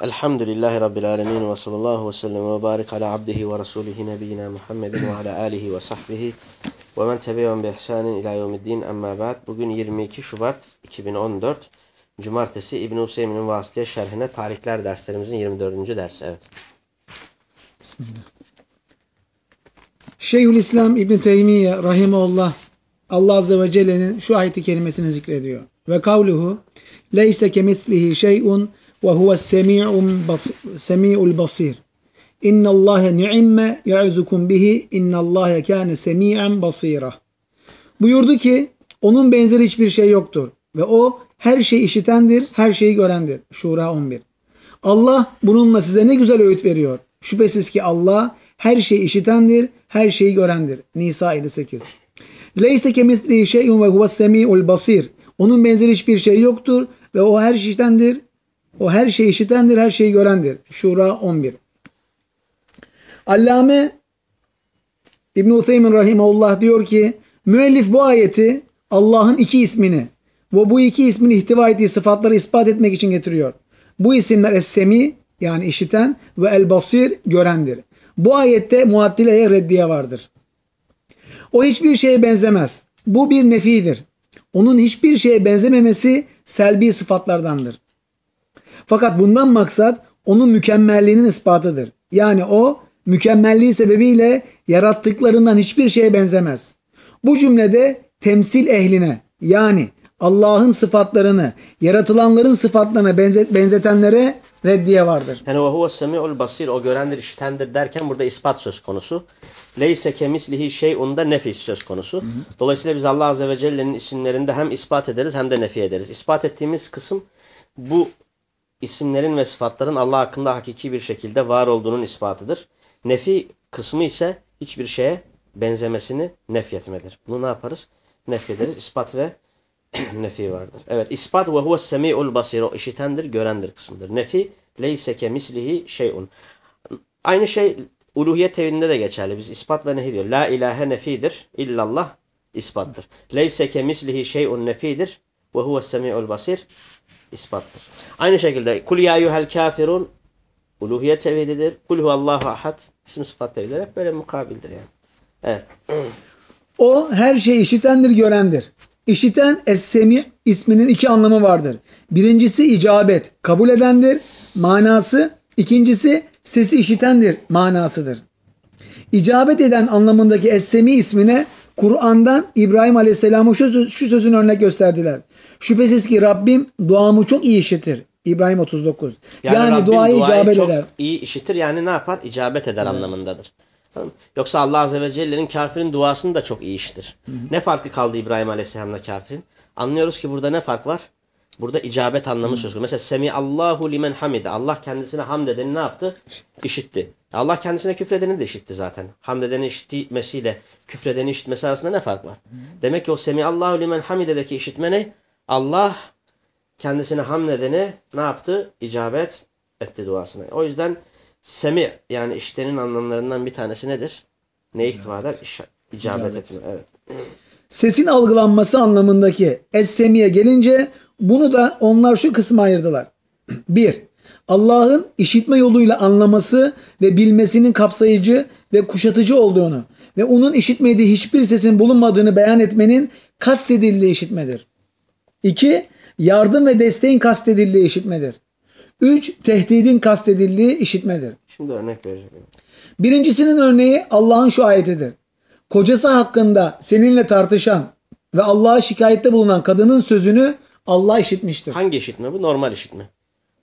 Elhamdülillahi Rabbil alemin ve sallallahu ve sellem ve barik ala abdihi ve rasulihi nebiyyina Muhammedin ve ala alihi ve sahbihi ve men tebi'un bi ihsanin ila yevmiddin amma ba'd. Bugün 22 Şubat 2014 Cumartesi İbn Hüseyin'in vasıtaya şerhine tarihler derslerimizin 24. dersi. Evet. Bismillah. Şeyhülislam İbn Teymiye rahimeullah Allah azze ve celle'nin şu ayeti kelimesini zikrediyor. Ve kavluhu leyse kemitlihi şey'un ve bas semi'ul basir. İnna Allah ni'me ya'zukum bihi inna Allah kana semi'an basira. Buyurdu ki onun benzeri hiçbir şey yoktur ve o her şeyi işitendir, her şeyi görendir. Şura 11. Allah bununla size ne güzel öğüt veriyor. Şüphesiz ki Allah her şeyi işitendir, her şeyi görendir. Nisa 58. Leyse kemislihi şey'un ve huves semi'ul basir. Onun benzeri hiçbir şey yoktur ve o her şeyi işitendir. O her şeyi işitendir, her şeyi görendir. Şura 11. Allame İbn Utheymin rahimehullah diyor ki müellif bu ayeti Allah'ın iki ismini ve bu iki ismin ihtiva ettiği sıfatları ispat etmek için getiriyor. Bu isimler Es-Semi yani işiten ve El-Basir görendir. Bu ayette muaddileye reddiye vardır. O hiçbir şeye benzemez. Bu bir nefidir. Onun hiçbir şeye benzememesi selbi sıfatlardandır. Fakat bundan maksat onun mükemmelliğinin ispatıdır. Yani o mükemmelliği sebebiyle yarattıklarından hiçbir şeye benzemez. Bu cümlede temsil ehline yani Allah'ın sıfatlarını yaratılanların sıfatlarına benzet, benzetenlere reddiye vardır. Yani ve huves semi'ul basir o görendir, işitendir derken burada ispat söz konusu. Leyse kemislihi şey'un da nefis söz konusu. Dolayısıyla biz Allah Azze ve Celle'nin isimlerinde hem ispat ederiz hem de nefi ederiz. İspat ettiğimiz kısım bu isimlerin ve sıfatların Allah hakkında hakiki bir şekilde var olduğunun ispatıdır. Nefi kısmı ise hiçbir şeye benzemesini nefyetmedir. Bunu ne yaparız? Nefyederiz. İspat ve nefi vardır. Evet ispat ve huves semi'ul basir o işitendir, görendir kısmıdır. Nefi leyse kemislihi şey'un. Aynı şey uluhiyet tevhidinde de geçerli. Biz ispat ve nehi diyor. La ilahe nefidir. illallah ispattır. Leyse kemislihi şey'un nefidir ve huves semi'ul basir ispattır. Aynı şekilde kul ya eyyuhel kafirun uluhiyet tevhididir. Kul huvallahu ahad isim sıfat tevhididir. Hep böyle mukabildir yani. Evet. O her şeyi işitendir, görendir. İşiten Es-Semi isminin iki anlamı vardır. Birincisi icabet, kabul edendir manası. İkincisi sesi işitendir manasıdır. İcabet eden anlamındaki Es-Semi ismine Kur'an'dan İbrahim Aleyhisselam'ın şu, söz, şu sözünü örnek gösterdiler. Şüphesiz ki Rabbim duamı çok iyi işitir. İbrahim 39. Yani, Rabbim duayı icabet çok eder. iyi işitir yani ne yapar? İcabet eder anlamındadır. Tamam mı? Yoksa Allah Azze ve Celle'nin kafirin duasını da çok iyi işitir. Ne farkı kaldı İbrahim Aleyhisselam'la kafirin? Anlıyoruz ki burada ne fark var? Burada icabet anlamı söz konusu. Mesela Semi Allahu limen hamide. Allah kendisine hamd edeni ne yaptı? İşitti. Allah kendisine küfredeni de işitti zaten. Hamd edeni işitmesiyle küfredeni işitmesi arasında ne fark var? Demek ki o Semi Allahu limen hamide'deki işitme ne? Allah kendisine hamd edeni ne yaptı? İcabet etti duasına. O yüzden Semi yani iştenin anlamlarından bir tanesi nedir? Ne ihtiva eder? İş- İcabet etme. Evet. Sesin algılanması anlamındaki es-semiye gelince bunu da onlar şu kısma ayırdılar. 1. Allah'ın işitme yoluyla anlaması ve bilmesinin kapsayıcı ve kuşatıcı olduğunu ve onun işitmediği hiçbir sesin bulunmadığını beyan etmenin kastedildiği işitmedir. 2. Yardım ve desteğin kastedildiği işitmedir. 3. Tehdidin kastedildiği işitmedir. Şimdi örnek vereceğim. Birincisinin örneği Allah'ın şu ayetidir. Kocası hakkında seninle tartışan ve Allah'a şikayette bulunan kadının sözünü Allah işitmiştir. Hangi işitme bu? Normal işitme.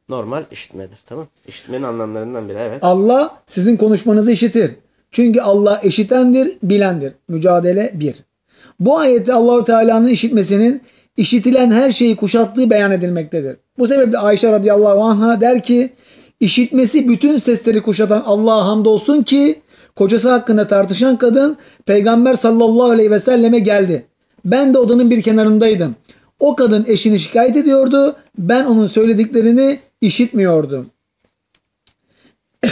Normal işitmedir. Tamam. İşitmenin anlamlarından biri. Evet. Allah sizin konuşmanızı işitir. Çünkü Allah işitendir, bilendir. Mücadele 1. Bu ayette Allahu Teala'nın işitmesinin işitilen her şeyi kuşattığı beyan edilmektedir. Bu sebeple Ayşe radıyallahu anha der ki işitmesi bütün sesleri kuşatan Allah'a hamdolsun ki kocası hakkında tartışan kadın Peygamber sallallahu aleyhi ve selleme geldi. Ben de odanın bir kenarındaydım. O kadın eşini şikayet ediyordu. Ben onun söylediklerini işitmiyordum.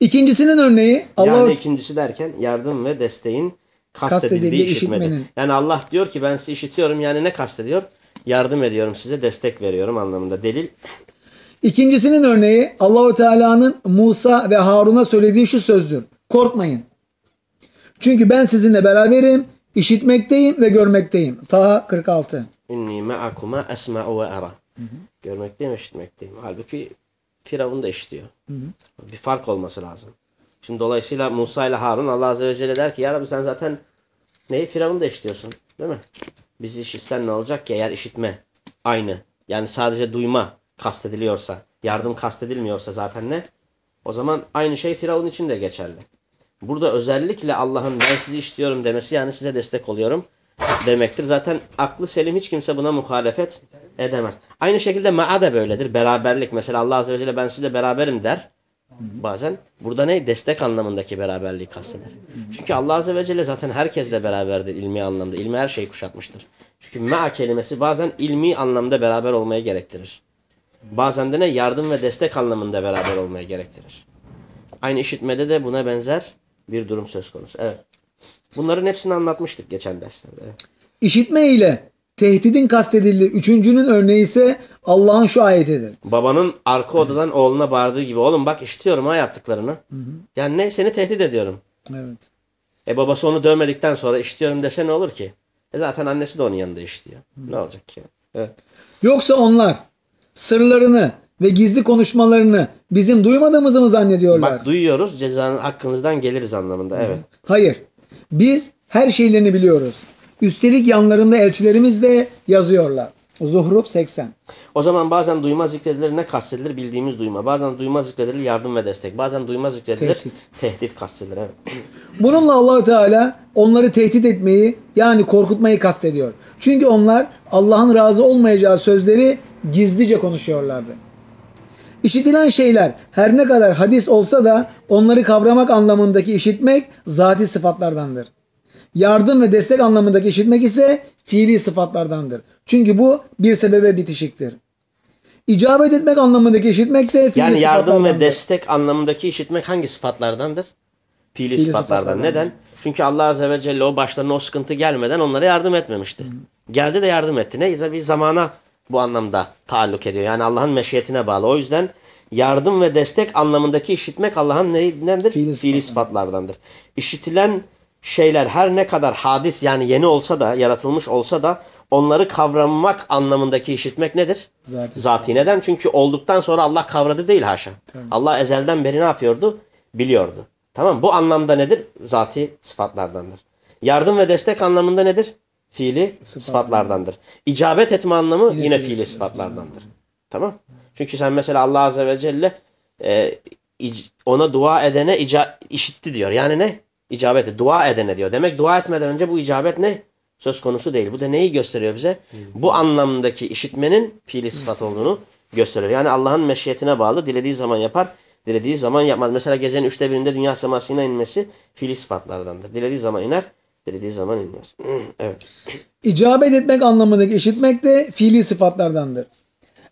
İkincisinin örneği Allah Yani ikincisi derken yardım ve desteğin kastedildiği işitmedir. işitmenin. Yani Allah diyor ki ben sizi işitiyorum. Yani ne kastediyor? Yardım ediyorum size, destek veriyorum anlamında. Delil İkincisinin örneği Allahu Teala'nın Musa ve Harun'a söylediği şu sözdür. Korkmayın. Çünkü ben sizinle beraberim, işitmekteyim ve görmekteyim. Taha 46. İnni ma'akuma esma'u ve ara. Görmekteyim, işitmekteyim. Halbuki Firavun da işitiyor. Bir fark olması lazım. Şimdi dolayısıyla Musa ile Harun Allah Azze ve Celle der ki ya Rabbi sen zaten neyi Firavun da işitiyorsun. Değil mi? Biz işitsen ne olacak ki eğer işitme aynı. Yani sadece duyma kastediliyorsa, yardım kastedilmiyorsa zaten ne? O zaman aynı şey Firavun için de geçerli. Burada özellikle Allah'ın ben sizi işitiyorum demesi yani size destek oluyorum demektir. Zaten aklı selim hiç kimse buna muhalefet edemez. Aynı şekilde ma'a da böyledir. Beraberlik. Mesela Allah Azze ve Celle ben sizle beraberim der. Bazen burada ne? Destek anlamındaki beraberliği kasteder. Çünkü Allah Azze ve Celle zaten herkesle beraberdir ilmi anlamda. İlmi her şeyi kuşatmıştır. Çünkü ma'a kelimesi bazen ilmi anlamda beraber olmayı gerektirir. Bazen de ne? Yardım ve destek anlamında beraber olmayı gerektirir. Aynı işitmede de buna benzer bir durum söz konusu. Evet. Bunların hepsini anlatmıştık geçen derslerde. İşitme ile tehdidin kastedildiği üçüncünün örneği ise Allah'ın şu ayetidir. Babanın arka odadan oğluna bağırdığı gibi oğlum bak işitiyorum ha yaptıklarını. Yani ne? Seni tehdit ediyorum. Evet. E babası onu dövmedikten sonra işitiyorum dese ne olur ki? E zaten annesi de onun yanında işitiyor. Ne olacak ki? Evet. Yoksa onlar sırlarını ve gizli konuşmalarını bizim duymadığımızı mı zannediyorlar? Bak duyuyoruz cezanın hakkınızdan geliriz anlamında. Evet. Hayır. Biz her şeylerini biliyoruz. Üstelik yanlarında elçilerimiz de yazıyorlar. Zuhruf 80. O zaman bazen duyma zikredilir ne kastedilir? Bildiğimiz duyma. Bazen duyma zikredilir yardım ve destek. Bazen duyma zikredilir Tehdit. tehdit kastedilir. Evet. Bununla Allahü Teala onları tehdit etmeyi yani korkutmayı kastediyor. Çünkü onlar Allah'ın razı olmayacağı sözleri gizlice konuşuyorlardı. İşitilen şeyler her ne kadar hadis olsa da onları kavramak anlamındaki işitmek zati sıfatlardandır. Yardım ve destek anlamındaki işitmek ise fiili sıfatlardandır. Çünkü bu bir sebebe bitişiktir. İcabet etmek anlamındaki işitmek de fiili Yani yardım ve destek anlamındaki işitmek hangi sıfatlardandır? Fiili, Fiili sıfatlardan. sıfatlardan. Neden? Çünkü Allah Azze ve Celle o başlarına o sıkıntı gelmeden onlara yardım etmemişti. Geldi de yardım etti. Ne? Bir zamana bu anlamda taalluk ediyor. Yani Allah'ın meşiyetine bağlı. O yüzden yardım ve destek anlamındaki işitmek Allah'ın neyindendir? Fiili Fiili sıfatlardandır. İşitilen şeyler her ne kadar hadis yani yeni olsa da yaratılmış olsa da onları kavramak anlamındaki işitmek nedir? Zati Zati. Neden? Çünkü olduktan sonra Allah kavradı değil haşa. Allah ezelden beri ne yapıyordu? Biliyordu. Tamam Bu anlamda nedir? Zati sıfatlardandır. Yardım ve destek anlamında nedir? Fiili sıfatlardandır. İcabet etme anlamı yine, fiili fiili sıfatlardandır. Tamam Çünkü sen mesela Allah Azze ve Celle e, ona dua edene ica- işitti diyor. Yani ne? İcabet et. Dua edene diyor. Demek dua etmeden önce bu icabet ne? Söz konusu değil. Bu da neyi gösteriyor bize? Bu anlamdaki işitmenin fiili sıfat olduğunu gösteriyor. Yani Allah'ın meşiyetine bağlı. Dilediği zaman yapar. Dilediği zaman yapmaz. Mesela gecenin üçte birinde dünya semasına inmesi fiili sıfatlardandır. Dilediği zaman iner. Dilediği zaman inmez. Evet. İcabet etmek anlamındaki işitmek de fiili sıfatlardandır.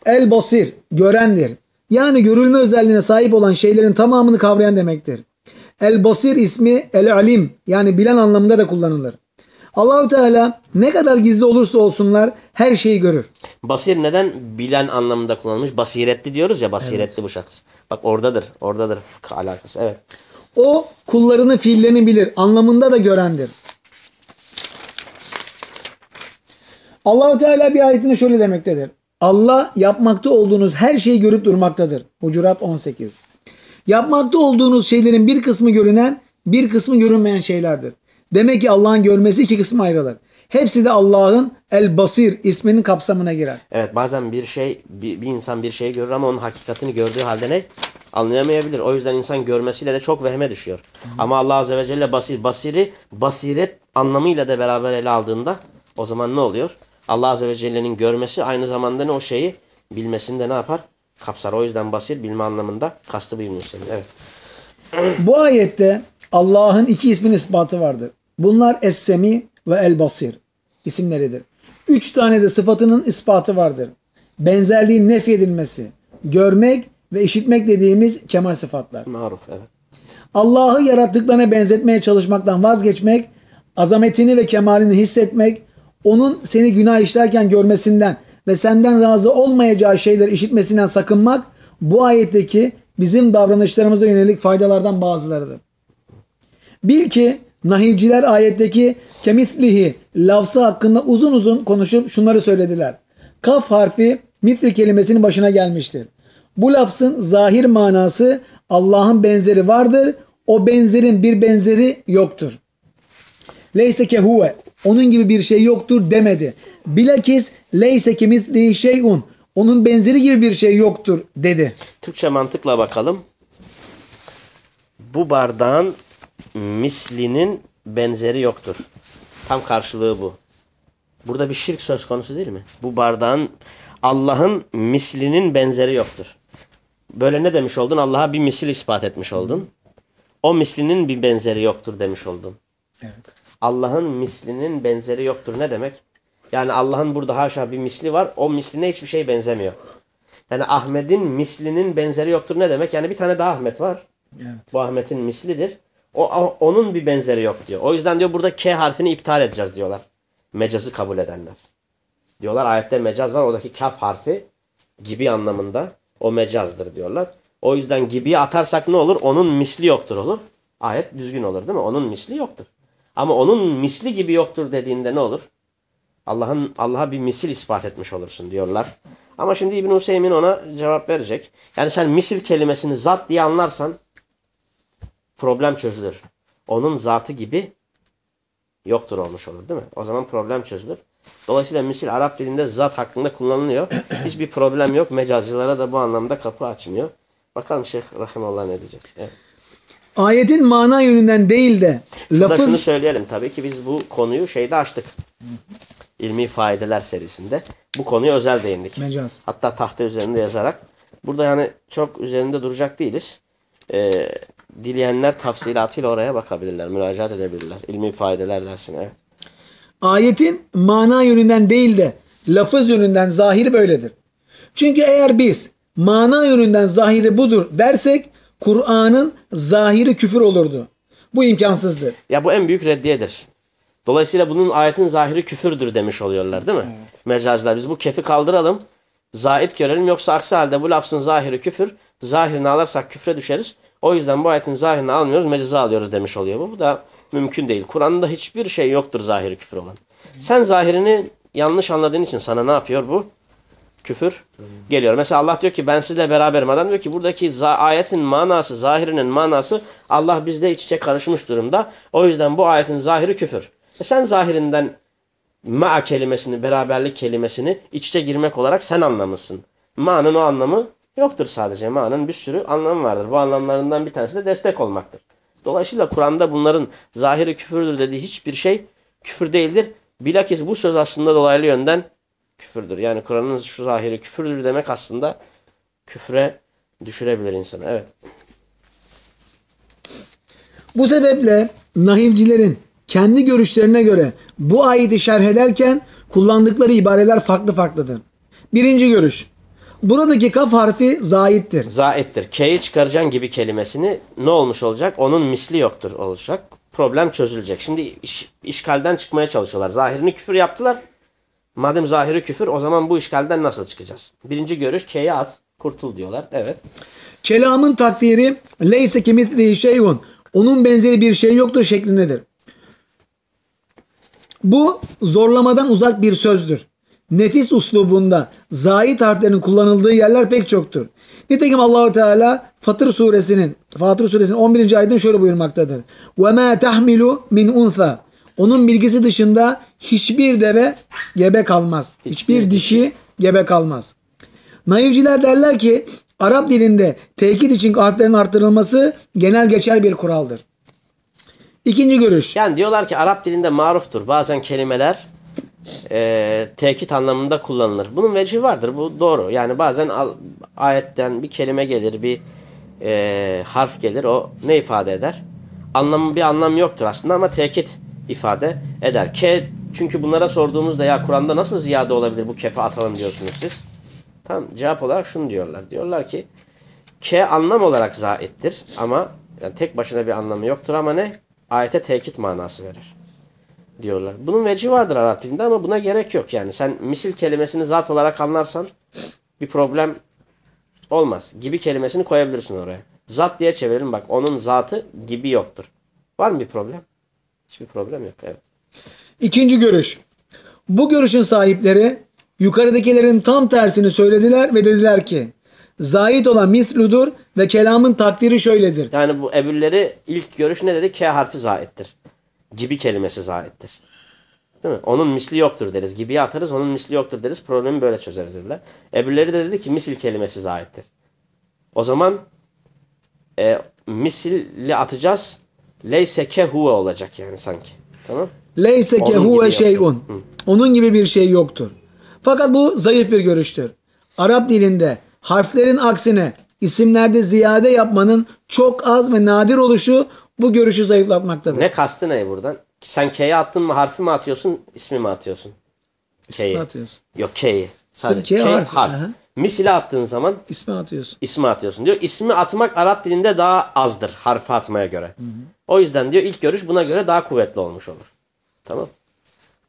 El basir, görendir. Yani görülme özelliğine sahip olan şeylerin tamamını kavrayan demektir. El basir ismi el alim yani bilen anlamında da kullanılır. Allahu Teala ne kadar gizli olursa olsunlar her şeyi görür. Basir neden bilen anlamında kullanılmış? Basiretli diyoruz ya basiretli bu şahıs. Bak oradadır. Oradadır alakası. Evet. O kullarını fiillerini bilir anlamında da görendir. Allahu Teala bir ayetinde şöyle demektedir. Allah yapmakta olduğunuz her şeyi görüp durmaktadır. Hucurat 18. Yapmakta olduğunuz şeylerin bir kısmı görünen, bir kısmı görünmeyen şeylerdir. Demek ki Allah'ın görmesi iki kısma ayrılır. Hepsi de Allah'ın El Basir isminin kapsamına girer. Evet bazen bir şey bir, bir insan bir şeyi görür ama onun hakikatini gördüğü halde ne? Anlayamayabilir. O yüzden insan görmesiyle de çok vehme düşüyor. Ama Allah Azze ve Celle basir, basiri basiret anlamıyla da beraber ele aldığında o zaman ne oluyor? Allah Azze ve Celle'nin görmesi aynı zamanda ne o şeyi bilmesini de ne yapar? Kapsar. O yüzden basir bilme anlamında kastı bilmesi. Evet. Bu ayette Allah'ın iki ismin ispatı vardır. Bunlar Es-Semi ve El-Basir isimleridir. Üç tane de sıfatının ispatı vardır. Benzerliğin nefyedilmesi, görmek ve işitmek dediğimiz kemal sıfatlar. Maruf. Evet. Allah'ı yarattıklarına benzetmeye çalışmaktan vazgeçmek, azametini ve kemalini hissetmek, onun seni günah işlerken görmesinden ve senden razı olmayacağı şeyler işitmesinden sakınmak bu ayetteki bizim davranışlarımıza yönelik faydalardan bazılarıdır. Bil ki nahivciler ayetteki kemislihi lafzı hakkında uzun uzun konuşup şunları söylediler. Kaf harfi mitri kelimesinin başına gelmiştir. Bu lafzın zahir manası Allah'ın benzeri vardır. O benzerin bir benzeri yoktur. Leyse kehuve onun gibi bir şey yoktur demedi. Bilakis leyse kemislihi şeyun onun benzeri gibi bir şey yoktur dedi. Türkçe mantıkla bakalım. Bu bardağın mislinin benzeri yoktur. Tam karşılığı bu. Burada bir şirk söz konusu değil mi? Bu bardağın Allah'ın mislinin benzeri yoktur. Böyle ne demiş oldun? Allah'a bir misil ispat etmiş oldun. O mislinin bir benzeri yoktur demiş oldun. Evet. Allah'ın mislinin benzeri yoktur ne demek? Yani Allah'ın burada haşa bir misli var. O misline hiçbir şey benzemiyor. Yani Ahmet'in mislinin benzeri yoktur ne demek? Yani bir tane daha Ahmet var. Evet. Bu Ahmet'in mislidir. O, onun bir benzeri yok diyor. O yüzden diyor burada K harfini iptal edeceğiz diyorlar. Mecazı kabul edenler. Diyorlar ayette mecaz var. Oradaki kaf harfi gibi anlamında o mecazdır diyorlar. O yüzden gibiyi atarsak ne olur? Onun misli yoktur olur. Ayet düzgün olur değil mi? Onun misli yoktur. Ama onun misli gibi yoktur dediğinde ne olur? Allah'ın Allah'a bir misil ispat etmiş olursun diyorlar. Ama şimdi İbn Hüseyin ona cevap verecek. Yani sen misil kelimesini zat diye anlarsan problem çözülür. Onun zatı gibi yoktur olmuş olur değil mi? O zaman problem çözülür. Dolayısıyla misil Arap dilinde zat hakkında kullanılıyor. Hiçbir problem yok. Mecazcılara da bu anlamda kapı açmıyor. Bakalım Şeyh Rahimallah ne diyecek. Evet. Ayetin mana yönünden değil de Burada şunu lafız söyleyelim. Tabii ki biz bu konuyu şeyde açtık. İlmi faydeler serisinde. Bu konuya özel değindik. mecaz. Hatta tahta üzerinde yazarak. Burada yani çok üzerinde duracak değiliz. Ee, dileyenler tafsilatıyla oraya bakabilirler. Müracaat edebilirler. İlmi faydeler dersine. Evet. Ayetin mana yönünden değil de lafız yönünden zahiri böyledir. Çünkü eğer biz mana yönünden zahiri budur dersek Kur'an'ın zahiri küfür olurdu. Bu imkansızdır. Ya bu en büyük reddiyedir. Dolayısıyla bunun ayetin zahiri küfürdür demiş oluyorlar değil mi? Mecazlar. Biz bu kefi kaldıralım. Zahit görelim. Yoksa aksi halde bu lafzın zahiri küfür. Zahirini alırsak küfre düşeriz. O yüzden bu ayetin zahirini almıyoruz. Mecaza alıyoruz demiş oluyor. Bu, bu da mümkün değil. Kur'an'da hiçbir şey yoktur zahiri küfür olan. Sen zahirini yanlış anladığın için sana ne yapıyor bu? Küfür geliyor. Mesela Allah diyor ki ben sizle beraberim. Adam diyor ki buradaki ayetin manası, zahirinin manası Allah bizle iç içe karışmış durumda. O yüzden bu ayetin zahiri küfür. E sen zahirinden ma kelimesini, beraberlik kelimesini iç içe girmek olarak sen anlamışsın. Ma'nın o anlamı yoktur sadece. Ma'nın bir sürü anlamı vardır. Bu anlamlarından bir tanesi de destek olmaktır. Dolayısıyla Kur'an'da bunların zahiri küfürdür dediği hiçbir şey küfür değildir. Bilakis bu söz aslında dolaylı yönden küfürdür. Yani Kur'an'ın şu zahiri küfürdür demek aslında küfre düşürebilir insanı. Evet. Bu sebeple nahivcilerin kendi görüşlerine göre bu ayeti şerh ederken kullandıkları ibareler farklı farklıdır. Birinci görüş. Buradaki kaf harfi zaittir. Zaittir. K'yi çıkaracaksın gibi kelimesini ne olmuş olacak? Onun misli yoktur olacak. Problem çözülecek. Şimdi iş, işgalden çıkmaya çalışıyorlar. Zahirini küfür yaptılar. Madem zahiri küfür o zaman bu işgalden nasıl çıkacağız? Birinci görüş K'ye at. Kurtul diyorlar. Evet. Kelamın takdiri leyse kemitlihi şeyun. Onun benzeri bir şey yoktur şeklindedir. Bu zorlamadan uzak bir sözdür. Nefis uslubunda zait harflerin kullanıldığı yerler pek çoktur. Nitekim Allahu Teala Fatır suresinin Fatır suresinin 11. ayetinde şöyle buyurmaktadır. Ve ma tahmilu min unsa. Onun bilgisi dışında hiçbir deve gebe kalmaz. Hiçbir dişi gebe kalmaz. Naivciler derler ki Arap dilinde tekit için harflerin arttırılması genel geçer bir kuraldır. İkinci görüş. Yani diyorlar ki Arap dilinde maruftur. Bazen kelimeler e, tekit anlamında kullanılır. Bunun vecihi vardır. Bu doğru. Yani bazen al- ayetten bir kelime gelir, bir e, harf gelir. O ne ifade eder? Anlamı bir anlam yoktur aslında ama tekit ifade eder. Ke çünkü bunlara sorduğumuzda ya Kur'an'da nasıl ziyade olabilir bu kefe atalım diyorsunuz siz. Tamam cevap olarak şunu diyorlar. Diyorlar ki K anlam olarak zaittir ama yani tek başına bir anlamı yoktur ama ne? Ayete tekit manası verir. diyorlar. Bunun veci vardır Arap dilinde ama buna gerek yok yani. Sen misil kelimesini zat olarak anlarsan bir problem olmaz. Gibi kelimesini koyabilirsin oraya. Zat diye çevirelim bak. Onun zatı gibi yoktur. Var mı bir problem? Hiçbir problem yok. Evet. İkinci görüş. Bu görüşün sahipleri yukarıdakilerin tam tersini söylediler ve dediler ki zahit olan misludur ve kelamın takdiri şöyledir. Yani bu ebülleri ilk görüş ne dedi? K harfi zaittir. Gibi kelimesi zaittir. Değil mi? Onun misli yoktur deriz. Gibiye atarız onun misli yoktur deriz. Problemi böyle çözeriz dediler. Ebülleri de dedi ki misil kelimesi zaittir. O zaman e, misilli atacağız. Leyse ke huve olacak yani sanki. Tamam Leyse Onun ke gibi huve yoktur. şeyun. Onun gibi bir şey yoktur. Fakat bu zayıf bir görüştür. Arap dilinde harflerin aksine isimlerde ziyade yapmanın çok az ve nadir oluşu bu görüşü zayıflatmaktadır. Ne kastı ne buradan? Sen K'ye attın mı harfi mi atıyorsun, ismi mi atıyorsun? İsmi K'yi. atıyorsun. Yok K'yi. Sadece K K harfi, harf. aha. Misile attığın zaman İsmi atıyorsun. ismi atıyorsun diyor. İsmi atmak Arap dilinde daha azdır harfi atmaya göre. O yüzden diyor ilk görüş buna göre daha kuvvetli olmuş olur. Tamam.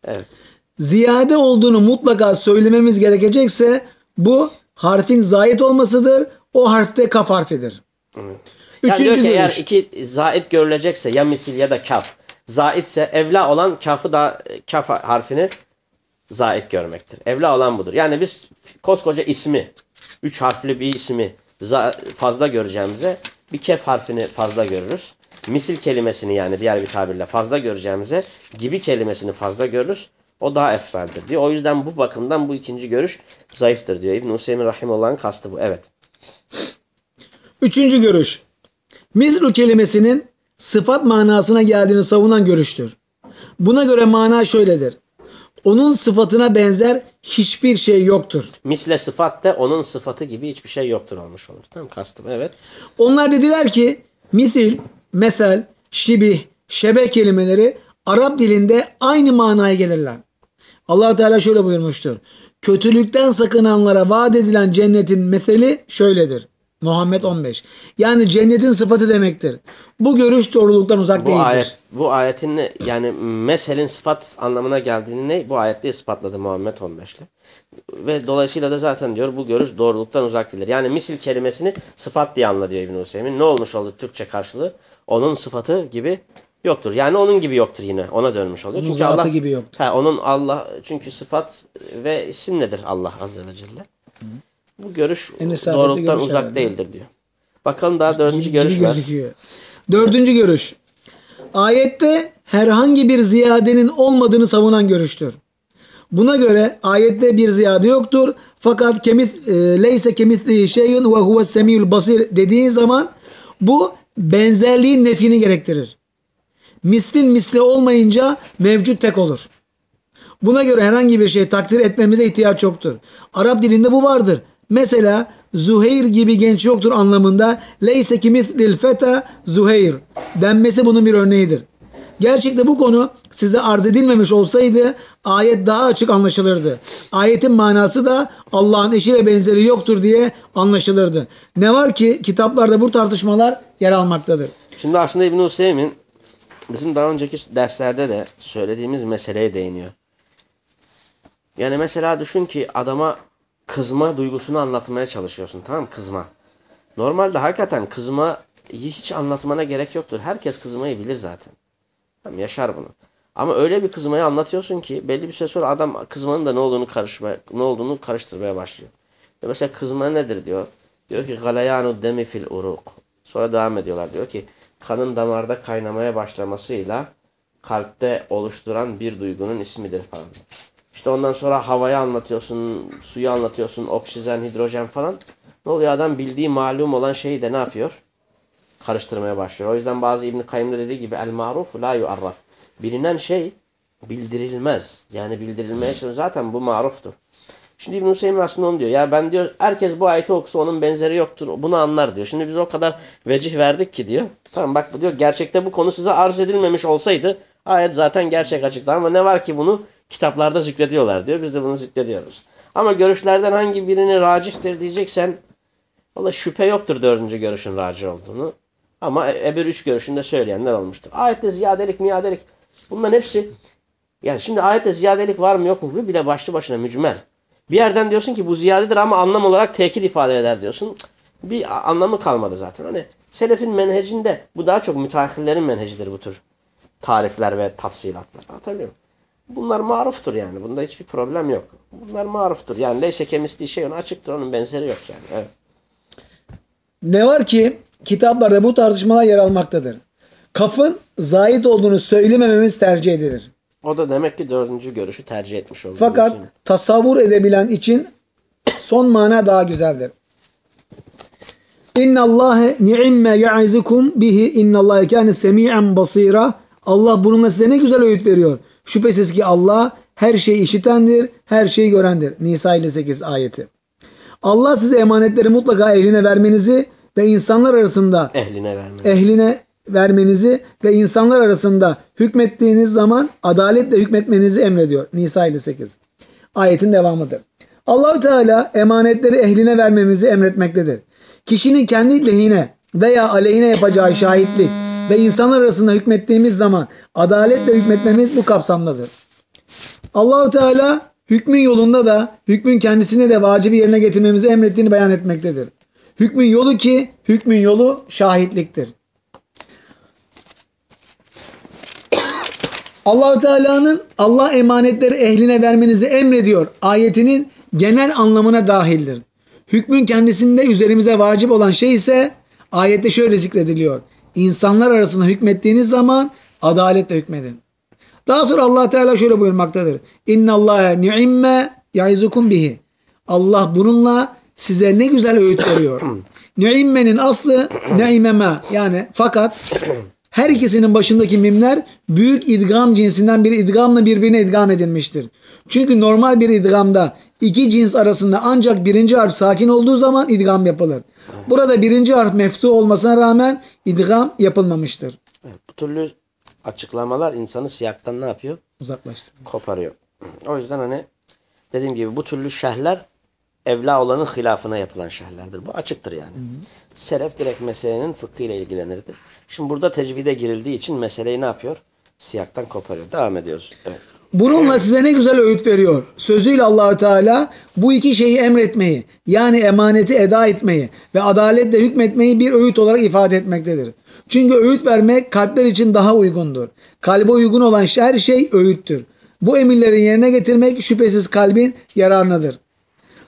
Evet. Ziyade olduğunu mutlaka söylememiz gerekecekse bu harfin zayit olmasıdır. O harfte kaf harfidir. Yani Üçüncü diyor ki eğer görüş. iki zait görülecekse ya misil ya da kaf. Zaitse evla olan kafı da kaf harfini zait görmektir. Evla olan budur. Yani biz koskoca ismi, üç harfli bir ismi fazla göreceğimize bir kef harfini fazla görürüz. Misil kelimesini yani diğer bir tabirle fazla göreceğimize gibi kelimesini fazla görürüz. O daha eftaldir diyor. O yüzden bu bakımdan bu ikinci görüş zayıftır diyor. İbn-i Hüseyin Rahimullah'ın kastı bu. Evet. Üçüncü görüş. Mizru kelimesinin sıfat manasına geldiğini savunan görüştür. Buna göre mana şöyledir. Onun sıfatına benzer hiçbir şey yoktur. Misle sıfat da onun sıfatı gibi hiçbir şey yoktur olmuş olur. Tamam kastım evet. Onlar dediler ki misil, mesel, şibih, şebe kelimeleri Arap dilinde aynı manaya gelirler. allah Teala şöyle buyurmuştur. Kötülükten sakınanlara vaat edilen cennetin meseli şöyledir. Muhammed 15. Yani cennetin sıfatı demektir. Bu görüş doğruluktan uzak Bu değildir. ayet bu ayetin yani meselin sıfat anlamına geldiğini ne? Bu ayette ispatladı Muhammed 15'le. Ve dolayısıyla da zaten diyor bu görüş doğruluktan uzak değildir. Yani misil kelimesini sıfat diye anla diyor İbn Hüseyin. Ne olmuş oldu Türkçe karşılığı? Onun sıfatı gibi yoktur. Yani onun gibi yoktur yine. Ona dönmüş oluyor. Onun çünkü Allah gibi yoktur. Ha, onun Allah çünkü sıfat ve isim nedir Allah azze ve celle? Bu görüş doğruluktan görüş uzak herhalde. değildir diyor. Bakalım daha dördüncü gibi görüş var. gözüküyor. Dördüncü görüş. Ayette herhangi bir ziyadenin olmadığını savunan görüştür. Buna göre ayette bir ziyade yoktur. Fakat kemit e, leyse kemitli şeyin ve huve semiyul basir dediğin zaman bu benzerliğin nefini gerektirir. Mislin misli olmayınca mevcut tek olur. Buna göre herhangi bir şey takdir etmemize ihtiyaç yoktur. Arap dilinde bu vardır. Mesela Zuheyr gibi genç yoktur anlamında leyse kimislil feta Zuheyr denmesi bunun bir örneğidir. Gerçekte bu konu size arz edilmemiş olsaydı ayet daha açık anlaşılırdı. Ayetin manası da Allah'ın eşi ve benzeri yoktur diye anlaşılırdı. Ne var ki kitaplarda bu tartışmalar yer almaktadır. Şimdi aslında İbn Hüseyin bizim daha önceki derslerde de söylediğimiz meseleye değiniyor. Yani mesela düşün ki adama kızma duygusunu anlatmaya çalışıyorsun tamam? Kızma. Normalde hakikaten kızmayı hiç anlatmana gerek yoktur. Herkes kızmayı bilir zaten. Tamam, yaşar bunu. Ama öyle bir kızmayı anlatıyorsun ki belli bir süre sonra adam kızmanın da ne olduğunu karışmaya, ne olduğunu karıştırmaya başlıyor. Ve mesela kızma nedir diyor. Diyor ki galayanu demi fil uruk. Sonra devam ediyorlar. Diyor ki kanın damarda kaynamaya başlamasıyla kalpte oluşturan bir duygunun ismidir falan. İşte ondan sonra havayı anlatıyorsun, suyu anlatıyorsun, oksijen, hidrojen falan. Ne oluyor adam bildiği malum olan şeyi de ne yapıyor? Karıştırmaya başlıyor. O yüzden bazı İbn Kayyım'da dediği gibi el maruf la yu'arraf. Bilinen şey bildirilmez. Yani bildirilmeye çalışıyor. Zaten bu maruftur. Şimdi İbn Hüseyin aslında onu diyor. Ya ben diyor herkes bu ayeti okusa onun benzeri yoktur. Bunu anlar diyor. Şimdi biz o kadar vecih verdik ki diyor. Tamam bak bu diyor gerçekte bu konu size arz edilmemiş olsaydı ayet zaten gerçek açıklar ama ne var ki bunu kitaplarda zikrediyorlar diyor. Biz de bunu zikrediyoruz. Ama görüşlerden hangi birini racihtir diyeceksen valla şüphe yoktur dördüncü görüşün racih olduğunu. Ama öbür üç görüşünde söyleyenler olmuştur. Ayette ziyadelik miyadelik bunların hepsi Yani şimdi ayette ziyadelik var mı yok mu? Bu bile başlı başına mücmel. Bir yerden diyorsun ki bu ziyadedir ama anlam olarak tekit ifade eder diyorsun. Bir anlamı kalmadı zaten. Hani selefin menhecinde bu daha çok müteahhirlerin menhecidir bu tür tarifler ve tafsilatlar. Anlatabiliyor muyum? Bunlar maruftur yani. Bunda hiçbir problem yok. Bunlar maruftur. Yani leyse kemisli şey onu açıktır. Onun benzeri yok yani. Evet. Ne var ki kitaplarda bu tartışmalar yer almaktadır. Kafın zahit olduğunu söylemememiz tercih edilir. O da demek ki dördüncü görüşü tercih etmiş oldu. Fakat diyorsun. tasavvur edebilen için son mana daha güzeldir. İnna Allahe ni'mme ya'izukum bihi inna Allahe kâne semi'en basira. Allah bununla size ne güzel öğüt veriyor. Şüphesiz ki Allah her şeyi işitendir, her şeyi görendir. Nisa 58 ayeti. Allah size emanetleri mutlaka ehline vermenizi ve insanlar arasında ehline verme. ehline vermenizi ve insanlar arasında hükmettiğiniz zaman adaletle hükmetmenizi emrediyor. Nisa 58. Ayetin devamıdır. Allahu Teala emanetleri ehline vermemizi emretmektedir. Kişinin kendi lehine veya aleyhine yapacağı şahitlik ve insanlar arasında hükmettiğimiz zaman adaletle hükmetmemiz bu kapsamdadır. Allahu Teala hükmün yolunda da hükmün kendisine de vacibi yerine getirmemizi emrettiğini beyan etmektedir. Hükmün yolu ki hükmün yolu şahitliktir. Allahu Teala'nın Allah emanetleri ehline vermenizi emrediyor ayetinin genel anlamına dahildir. Hükmün kendisinde üzerimize vacip olan şey ise ayette şöyle zikrediliyor. İnsanlar arasında hükmettiğiniz zaman adaletle hükmedin. Daha sonra Allah Teala şöyle buyurmaktadır. İnna Allaha ni'imme yaizukum bihi. Allah bununla size ne güzel öğüt veriyor. Ni'immenin aslı ne'imeme yani fakat her ikisinin başındaki mimler büyük idgam cinsinden bir idgamla birbirine idgam edilmiştir. Çünkü normal bir idgamda iki cins arasında ancak birinci harf sakin olduğu zaman idgam yapılır. Burada birinci harf meftu olmasına rağmen idgam yapılmamıştır. Evet, bu türlü açıklamalar insanı siyaktan ne yapıyor? Uzaklaştır. Koparıyor. O yüzden hani dediğim gibi bu türlü şerhler evla olanın hilafına yapılan şerhlerdir. Bu açıktır yani. Selef direkt meselenin fıkhıyla ilgilenirdi. Şimdi burada tecvide girildiği için meseleyi ne yapıyor? Siyaktan koparıyor. Devam ediyoruz. Evet. Bununla size ne güzel öğüt veriyor. Sözüyle Allahü Teala bu iki şeyi emretmeyi yani emaneti eda etmeyi ve adaletle hükmetmeyi bir öğüt olarak ifade etmektedir. Çünkü öğüt vermek kalpler için daha uygundur. Kalbe uygun olan her şey öğüttür. Bu emirlerin yerine getirmek şüphesiz kalbin yararınadır.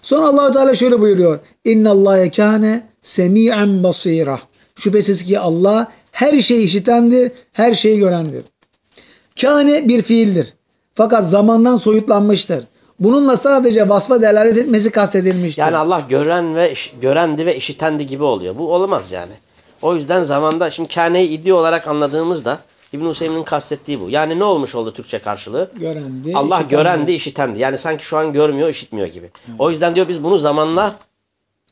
Sonra Allahu Teala şöyle buyuruyor. İnna Allahe kâne semi'en basira. Şüphesiz ki Allah her şeyi işitendir, her şeyi görendir. Kâne bir fiildir. Fakat zamandan soyutlanmıştır. Bununla sadece vasfa delalet etmesi kastedilmiştir. Yani Allah gören ve görendi ve işitendi gibi oluyor. Bu olamaz yani. O yüzden zamanda şimdi kâneyi idi olarak anladığımızda İbn Hüseyin'in kastettiği bu. Yani ne olmuş oldu Türkçe karşılığı? Görendi, Allah işitendi. görendi, işitendi. Yani sanki şu an görmüyor, işitmiyor gibi. O yüzden diyor biz bunu zamanla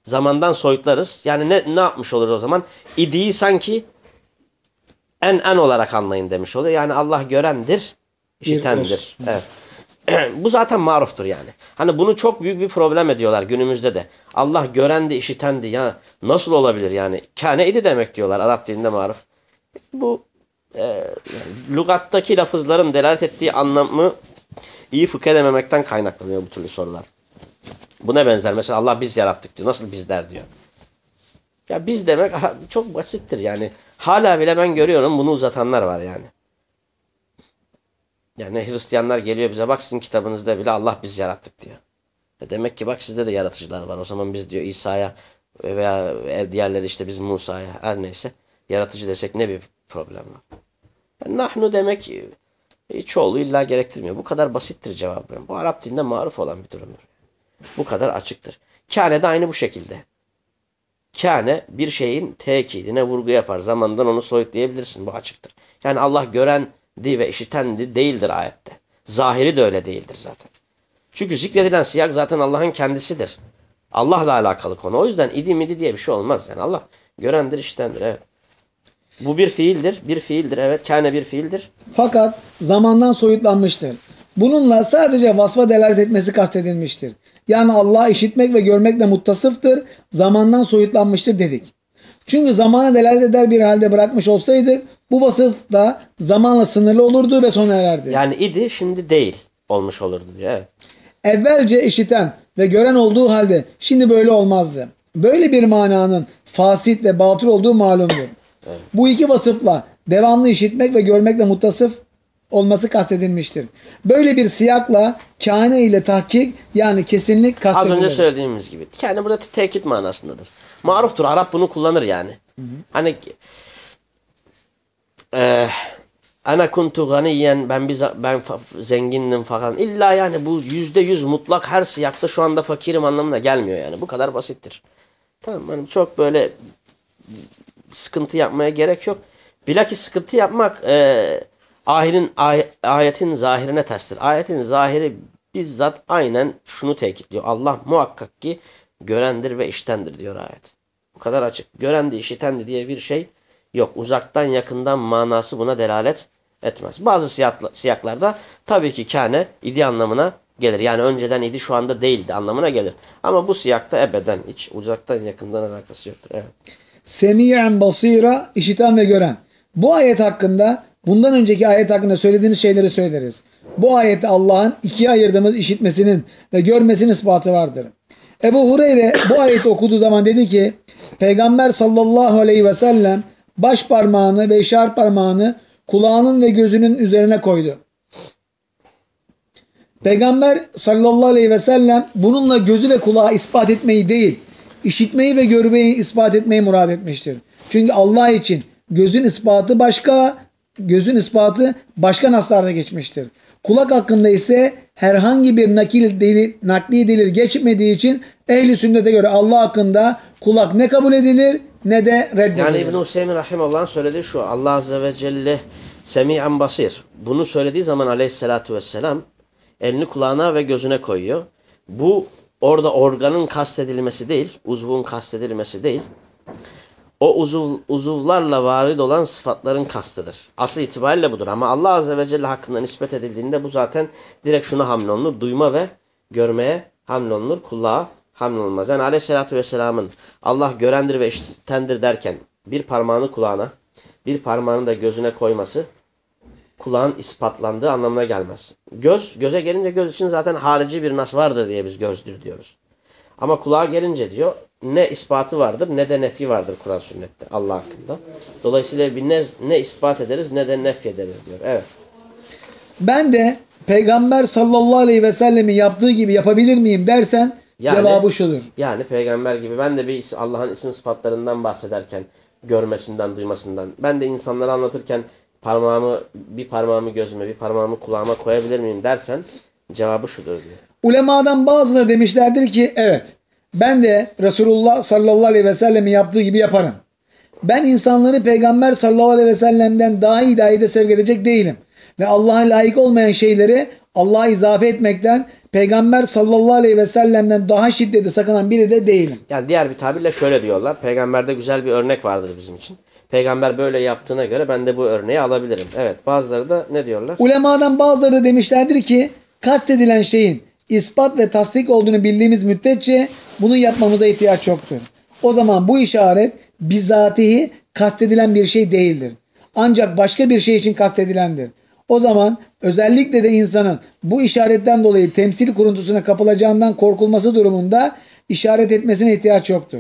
zamandan soyutlarız. Yani ne ne yapmış olur o zaman? İdiyi sanki en en olarak anlayın demiş oluyor. Yani Allah görendir, işitendir. Evet. Bu zaten maruftur yani. Hani bunu çok büyük bir problem ediyorlar günümüzde de. Allah görendi, işitendi. Ya nasıl olabilir yani? Kâne idi demek diyorlar Arap dilinde maruf. Bu e, lügattaki lafızların delalet ettiği anlamı iyi fıkh edememekten kaynaklanıyor bu türlü sorular. Bu ne benzer? Mesela Allah biz yarattık diyor. Nasıl bizler diyor. Ya biz demek çok basittir yani. Hala bile ben görüyorum bunu uzatanlar var yani. Yani Hristiyanlar geliyor bize bak sizin kitabınızda bile Allah biz yarattık diyor. E demek ki bak sizde de yaratıcılar var. O zaman biz diyor İsa'ya veya diğerleri işte biz Musa'ya her neyse yaratıcı desek ne bir problem var. Yani nahnu demek e, çoğulu illa gerektirmiyor. Bu kadar basittir cevabı. Bu Arap dilinde maruf olan bir durumdur. Bu kadar açıktır. Kâne de aynı bu şekilde. Kâne bir şeyin tekidine vurgu yapar. Zamandan onu soyutlayabilirsin. Bu açıktır. Yani Allah görendi ve işitendi değildir ayette. Zahiri de öyle değildir zaten. Çünkü zikredilen siyak zaten Allah'ın kendisidir. Allah'la alakalı konu. O yüzden idi midi diye bir şey olmaz. Yani Allah görendir, işitendir. Evet. Bu bir fiildir. Bir fiildir. Evet. Kâne bir fiildir. Fakat zamandan soyutlanmıştır. Bununla sadece vasfa delalet etmesi kastedilmiştir. Yani Allah işitmek ve görmekle muttasıftır, zamandan soyutlanmıştır dedik. Çünkü zamana delalet eder bir halde bırakmış olsaydık Bu vasıf da zamanla sınırlı olurdu ve sona ererdi. Yani idi şimdi değil olmuş olurdu diyor. Evet. Evvelce işiten ve gören olduğu halde şimdi böyle olmazdı. Böyle bir mananın fasit ve batıl olduğu malumdur. Bu iki vasıfla devamlı işitmek ve görmekle muttasıf olması kastedilmiştir. Böyle bir siyakla kâne ile tahkik yani kesinlik Az kastedilir. önce söylediğimiz gibi. Yani burada tekit manasındadır. Maruftur. Arap bunu kullanır yani. Hani eee ana kuntu ganiyen ben biz ben zengindim falan. İlla yani bu yüzde yüz mutlak her siyakta şu anda fakirim anlamına gelmiyor yani. Bu kadar basittir. Tamam hani çok böyle sıkıntı yapmaya gerek yok. Bilakis sıkıntı yapmak eee ahirin ay- ayetin zahirine terstir. Ayetin zahiri bizzat aynen şunu tekitliyor. Allah muhakkak ki görendir ve iştendir diyor ayet. Bu kadar açık. Görendi, işitendi diye bir şey yok. Uzaktan yakından manası buna delalet etmez. Bazı siyakla- siyaklarda tabii ki kâne idi anlamına gelir. Yani önceden idi şu anda değildi anlamına gelir. Ama bu siyakta ebeden hiç uzaktan yakından alakası yoktur. Evet. Semiyen basira işiten ve gören. Bu ayet hakkında bundan önceki ayet hakkında söylediğimiz şeyleri söyleriz. Bu ayette Allah'ın ikiye ayırdığımız işitmesinin ve görmesinin ispatı vardır. Ebu Hureyre bu ayeti okuduğu zaman dedi ki Peygamber sallallahu aleyhi ve sellem baş parmağını ve işaret parmağını kulağının ve gözünün üzerine koydu. Peygamber sallallahu aleyhi ve sellem bununla gözü ve kulağı ispat etmeyi değil, işitmeyi ve görmeyi ispat etmeyi murad etmiştir. Çünkü Allah için gözün ispatı başka, gözün ispatı başka naslarda geçmiştir. Kulak hakkında ise herhangi bir nakil delil, nakli delil geçmediği için ehli sünnete göre Allah hakkında kulak ne kabul edilir ne de reddedilir. Yani İbn-i Hüseyin Rahimullah'ın söylediği şu. Allah Azze ve Celle semi'en basir. Bunu söylediği zaman aleyhissalatü vesselam elini kulağına ve gözüne koyuyor. Bu orada organın kastedilmesi değil, uzvun kastedilmesi değil. O uzuv, uzuvlarla varid olan sıfatların kastıdır. Asıl itibariyle budur. Ama Allah Azze ve Celle hakkında nispet edildiğinde bu zaten direkt şuna hamlolunur. Duyma ve görmeye hamlolunur. Kulağa hamlolunmaz. Yani Aleyhisselatü Vesselam'ın Allah görendir ve işitendir derken bir parmağını kulağına, bir parmağını da gözüne koyması kulağın ispatlandığı anlamına gelmez. Göz, göze gelince göz için zaten harici bir nas vardır diye biz gözdür diyoruz. Ama kulağa gelince diyor ne ispatı vardır ne de nefi vardır Kur'an sünnette Allah hakkında. Dolayısıyla bir ne, ne ispat ederiz ne de nef ederiz diyor. Evet. Ben de Peygamber sallallahu aleyhi ve sellemin yaptığı gibi yapabilir miyim dersen Yani- cevabı şudur. Yani peygamber gibi ben de bir Allah'ın isim sıfatlarından bahsederken görmesinden, duymasından ben de insanlara anlatırken parmağımı bir parmağımı gözüme, bir parmağımı kulağıma koyabilir miyim dersen cevabı şudur diyor. Ulemadan bazıları demişlerdir ki evet ben de Resulullah sallallahu aleyhi ve sellemin yaptığı gibi yaparım. Ben insanları peygamber sallallahu aleyhi ve sellem'den daha iyi hidayete sevk edecek değilim. Ve Allah'a layık olmayan şeyleri Allah'a izafe etmekten peygamber sallallahu aleyhi ve sellem'den daha şiddetli sakınan biri de değilim. Yani diğer bir tabirle şöyle diyorlar. Peygamberde güzel bir örnek vardır bizim için. Peygamber böyle yaptığına göre ben de bu örneği alabilirim. Evet bazıları da ne diyorlar? Ulemadan bazıları da demişlerdir ki kastedilen şeyin ispat ve tasdik olduğunu bildiğimiz müddetçe bunu yapmamıza ihtiyaç yoktur. O zaman bu işaret bizatihi kastedilen bir şey değildir. Ancak başka bir şey için kastedilendir. O zaman özellikle de insanın bu işaretten dolayı temsil kuruntusuna kapılacağından korkulması durumunda işaret etmesine ihtiyaç yoktur.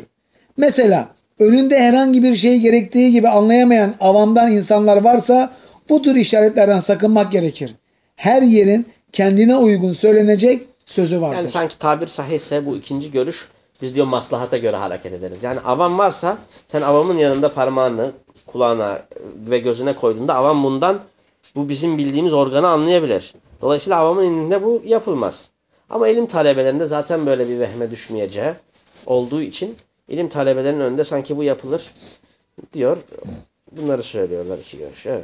Mesela önünde herhangi bir şey gerektiği gibi anlayamayan avamdan insanlar varsa bu tür işaretlerden sakınmak gerekir. Her yerin kendine uygun söylenecek sözü vardır. Yani sanki tabir sahihse bu ikinci görüş biz diyor maslahata göre hareket ederiz. Yani avam varsa sen avamın yanında parmağını kulağına ve gözüne koyduğunda avam bundan bu bizim bildiğimiz organı anlayabilir. Dolayısıyla avamın indinde bu yapılmaz. Ama ilim talebelerinde zaten böyle bir vehme düşmeyeceği olduğu için ilim talebelerinin önünde sanki bu yapılır diyor. Bunları söylüyorlar iki görüş. Evet.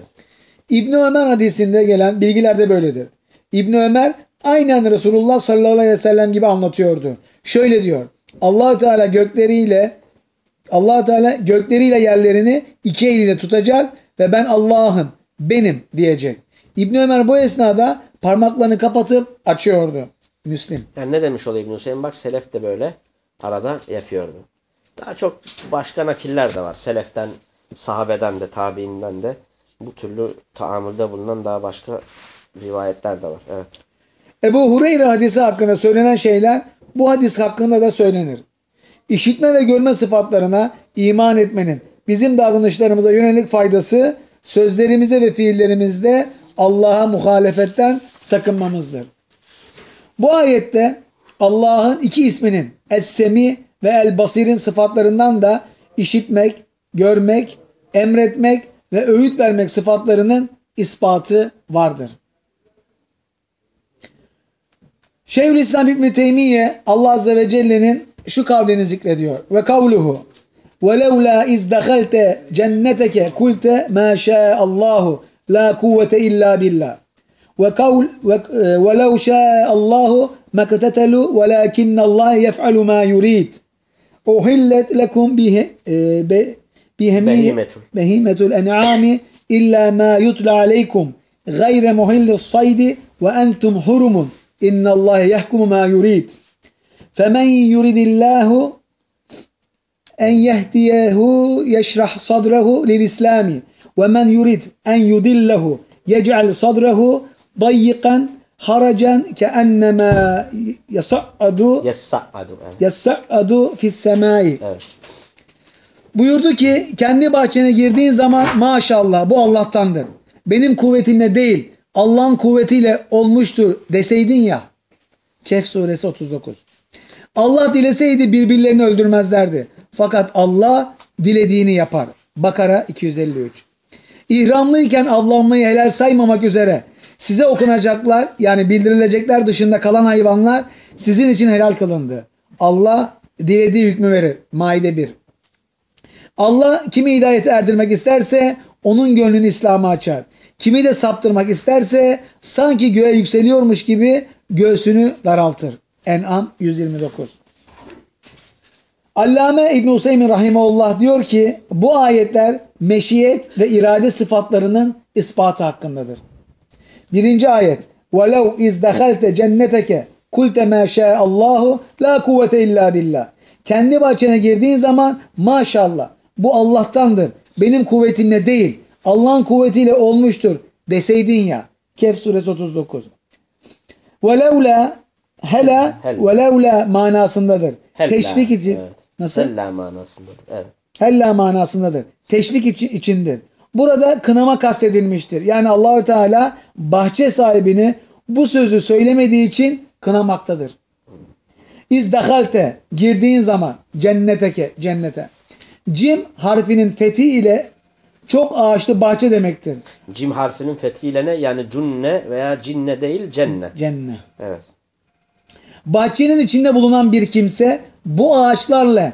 İbn Ömer hadisinde gelen bilgiler de böyledir. İbn Ömer aynen Resulullah sallallahu aleyhi ve sellem gibi anlatıyordu. Şöyle diyor. allah Teala gökleriyle allah Teala gökleriyle yerlerini iki eliyle tutacak ve ben Allah'ım, benim diyecek. İbn Ömer bu esnada parmaklarını kapatıp açıyordu. Müslim. Yani ne demiş oluyor İbn Hüseyin? Bak Selef de böyle arada yapıyordu. Daha çok başka nakiller de var. Seleften, sahabeden de, tabiinden de Bu türlü taamülde bulunan daha başka rivayetler de var. Evet. Ebu Hureyre hadisi hakkında söylenen şeyler bu hadis hakkında da söylenir. İşitme ve görme sıfatlarına iman etmenin bizim davranışlarımıza yönelik faydası sözlerimizde ve fiillerimizde Allah'a muhalefetten sakınmamızdır. Bu ayette Allah'ın iki isminin Es-Semi ve El-Basir'in sıfatlarından da işitmek, görmek, emretmek ve öğüt vermek sıfatlarının ispatı vardır. Şeyhülislam İbn Teymiye Allah Azze ve Celle'nin şu kavlini zikrediyor. Ve kavluhu وَلَوْلَا اِذْ دَخَلْتَ جَنَّتَكَ كُلْتَ مَا شَاءَ اللّٰهُ لَا قُوَّةَ إِلَّا بِاللّٰهِ وَقَوْلُ وَلَوْ شَاءَ اللّٰهُ مَقْتَتَلُوا وَلَكِنَّ اللّٰهِ يَفْعَلُ مَا يُرِيدُ اُحِلَّتْ لَكُمْ بِهِ Behimetul. بهيمة الأنعام إلا ما يتلى عليكم غير محل الصيد وأنتم حرم İnna Allah yahkumu ma yurid. Femen yuridillahu en yehdiyehu yeşrah sadrahu lil İslami ve men yurid en yudillehu yec'al sadrahu dayyikan haracan keennema yas'adu yas'adu yas'adu fis semai. Buyurdu ki kendi bahçene girdiğin zaman maşallah bu Allah'tandır. Benim kuvvetimle değil Allah'ın kuvvetiyle olmuştur deseydin ya. Kehf suresi 39. Allah dileseydi birbirlerini öldürmezlerdi. Fakat Allah dilediğini yapar. Bakara 253. İhramlıyken avlanmayı helal saymamak üzere size okunacaklar yani bildirilecekler dışında kalan hayvanlar sizin için helal kılındı. Allah dilediği hükmü verir. Maide 1. Allah kimi hidayete erdirmek isterse onun gönlünü İslam'a açar. Kimi de saptırmak isterse sanki göğe yükseliyormuş gibi göğsünü daraltır. En'am 129. Allame İbn Hüseyin Rahimullah diyor ki bu ayetler meşiyet ve irade sıfatlarının ispatı hakkındadır. Birinci ayet وَلَوْ اِذْ دَخَلْتَ جَنَّتَكَ قُلْتَ مَا شَاءَ اللّٰهُ لَا قُوَّةَ illa billah. Kendi bahçene girdiğin zaman maşallah bu Allah'tandır. Benim kuvvetimle değil Allah'ın kuvvetiyle olmuştur deseydin ya. Kehf suresi 39. Velevla hela velevla manasındadır. Hella. Teşvik için. Evet. Nasıl? Hella manasındadır. Evet. Hella manasındadır. Teşvik için, içindir. Burada kınama kastedilmiştir. Yani Allahü Teala bahçe sahibini bu sözü söylemediği için kınamaktadır. İzdahalte girdiğin zaman cenneteke cennete. Cim harfinin fethi ile çok ağaçlı bahçe demektir. Cim harfinin fethiyle ne? Yani cunne veya cinne değil cenne. Cennet. Evet. Bahçenin içinde bulunan bir kimse bu ağaçlarla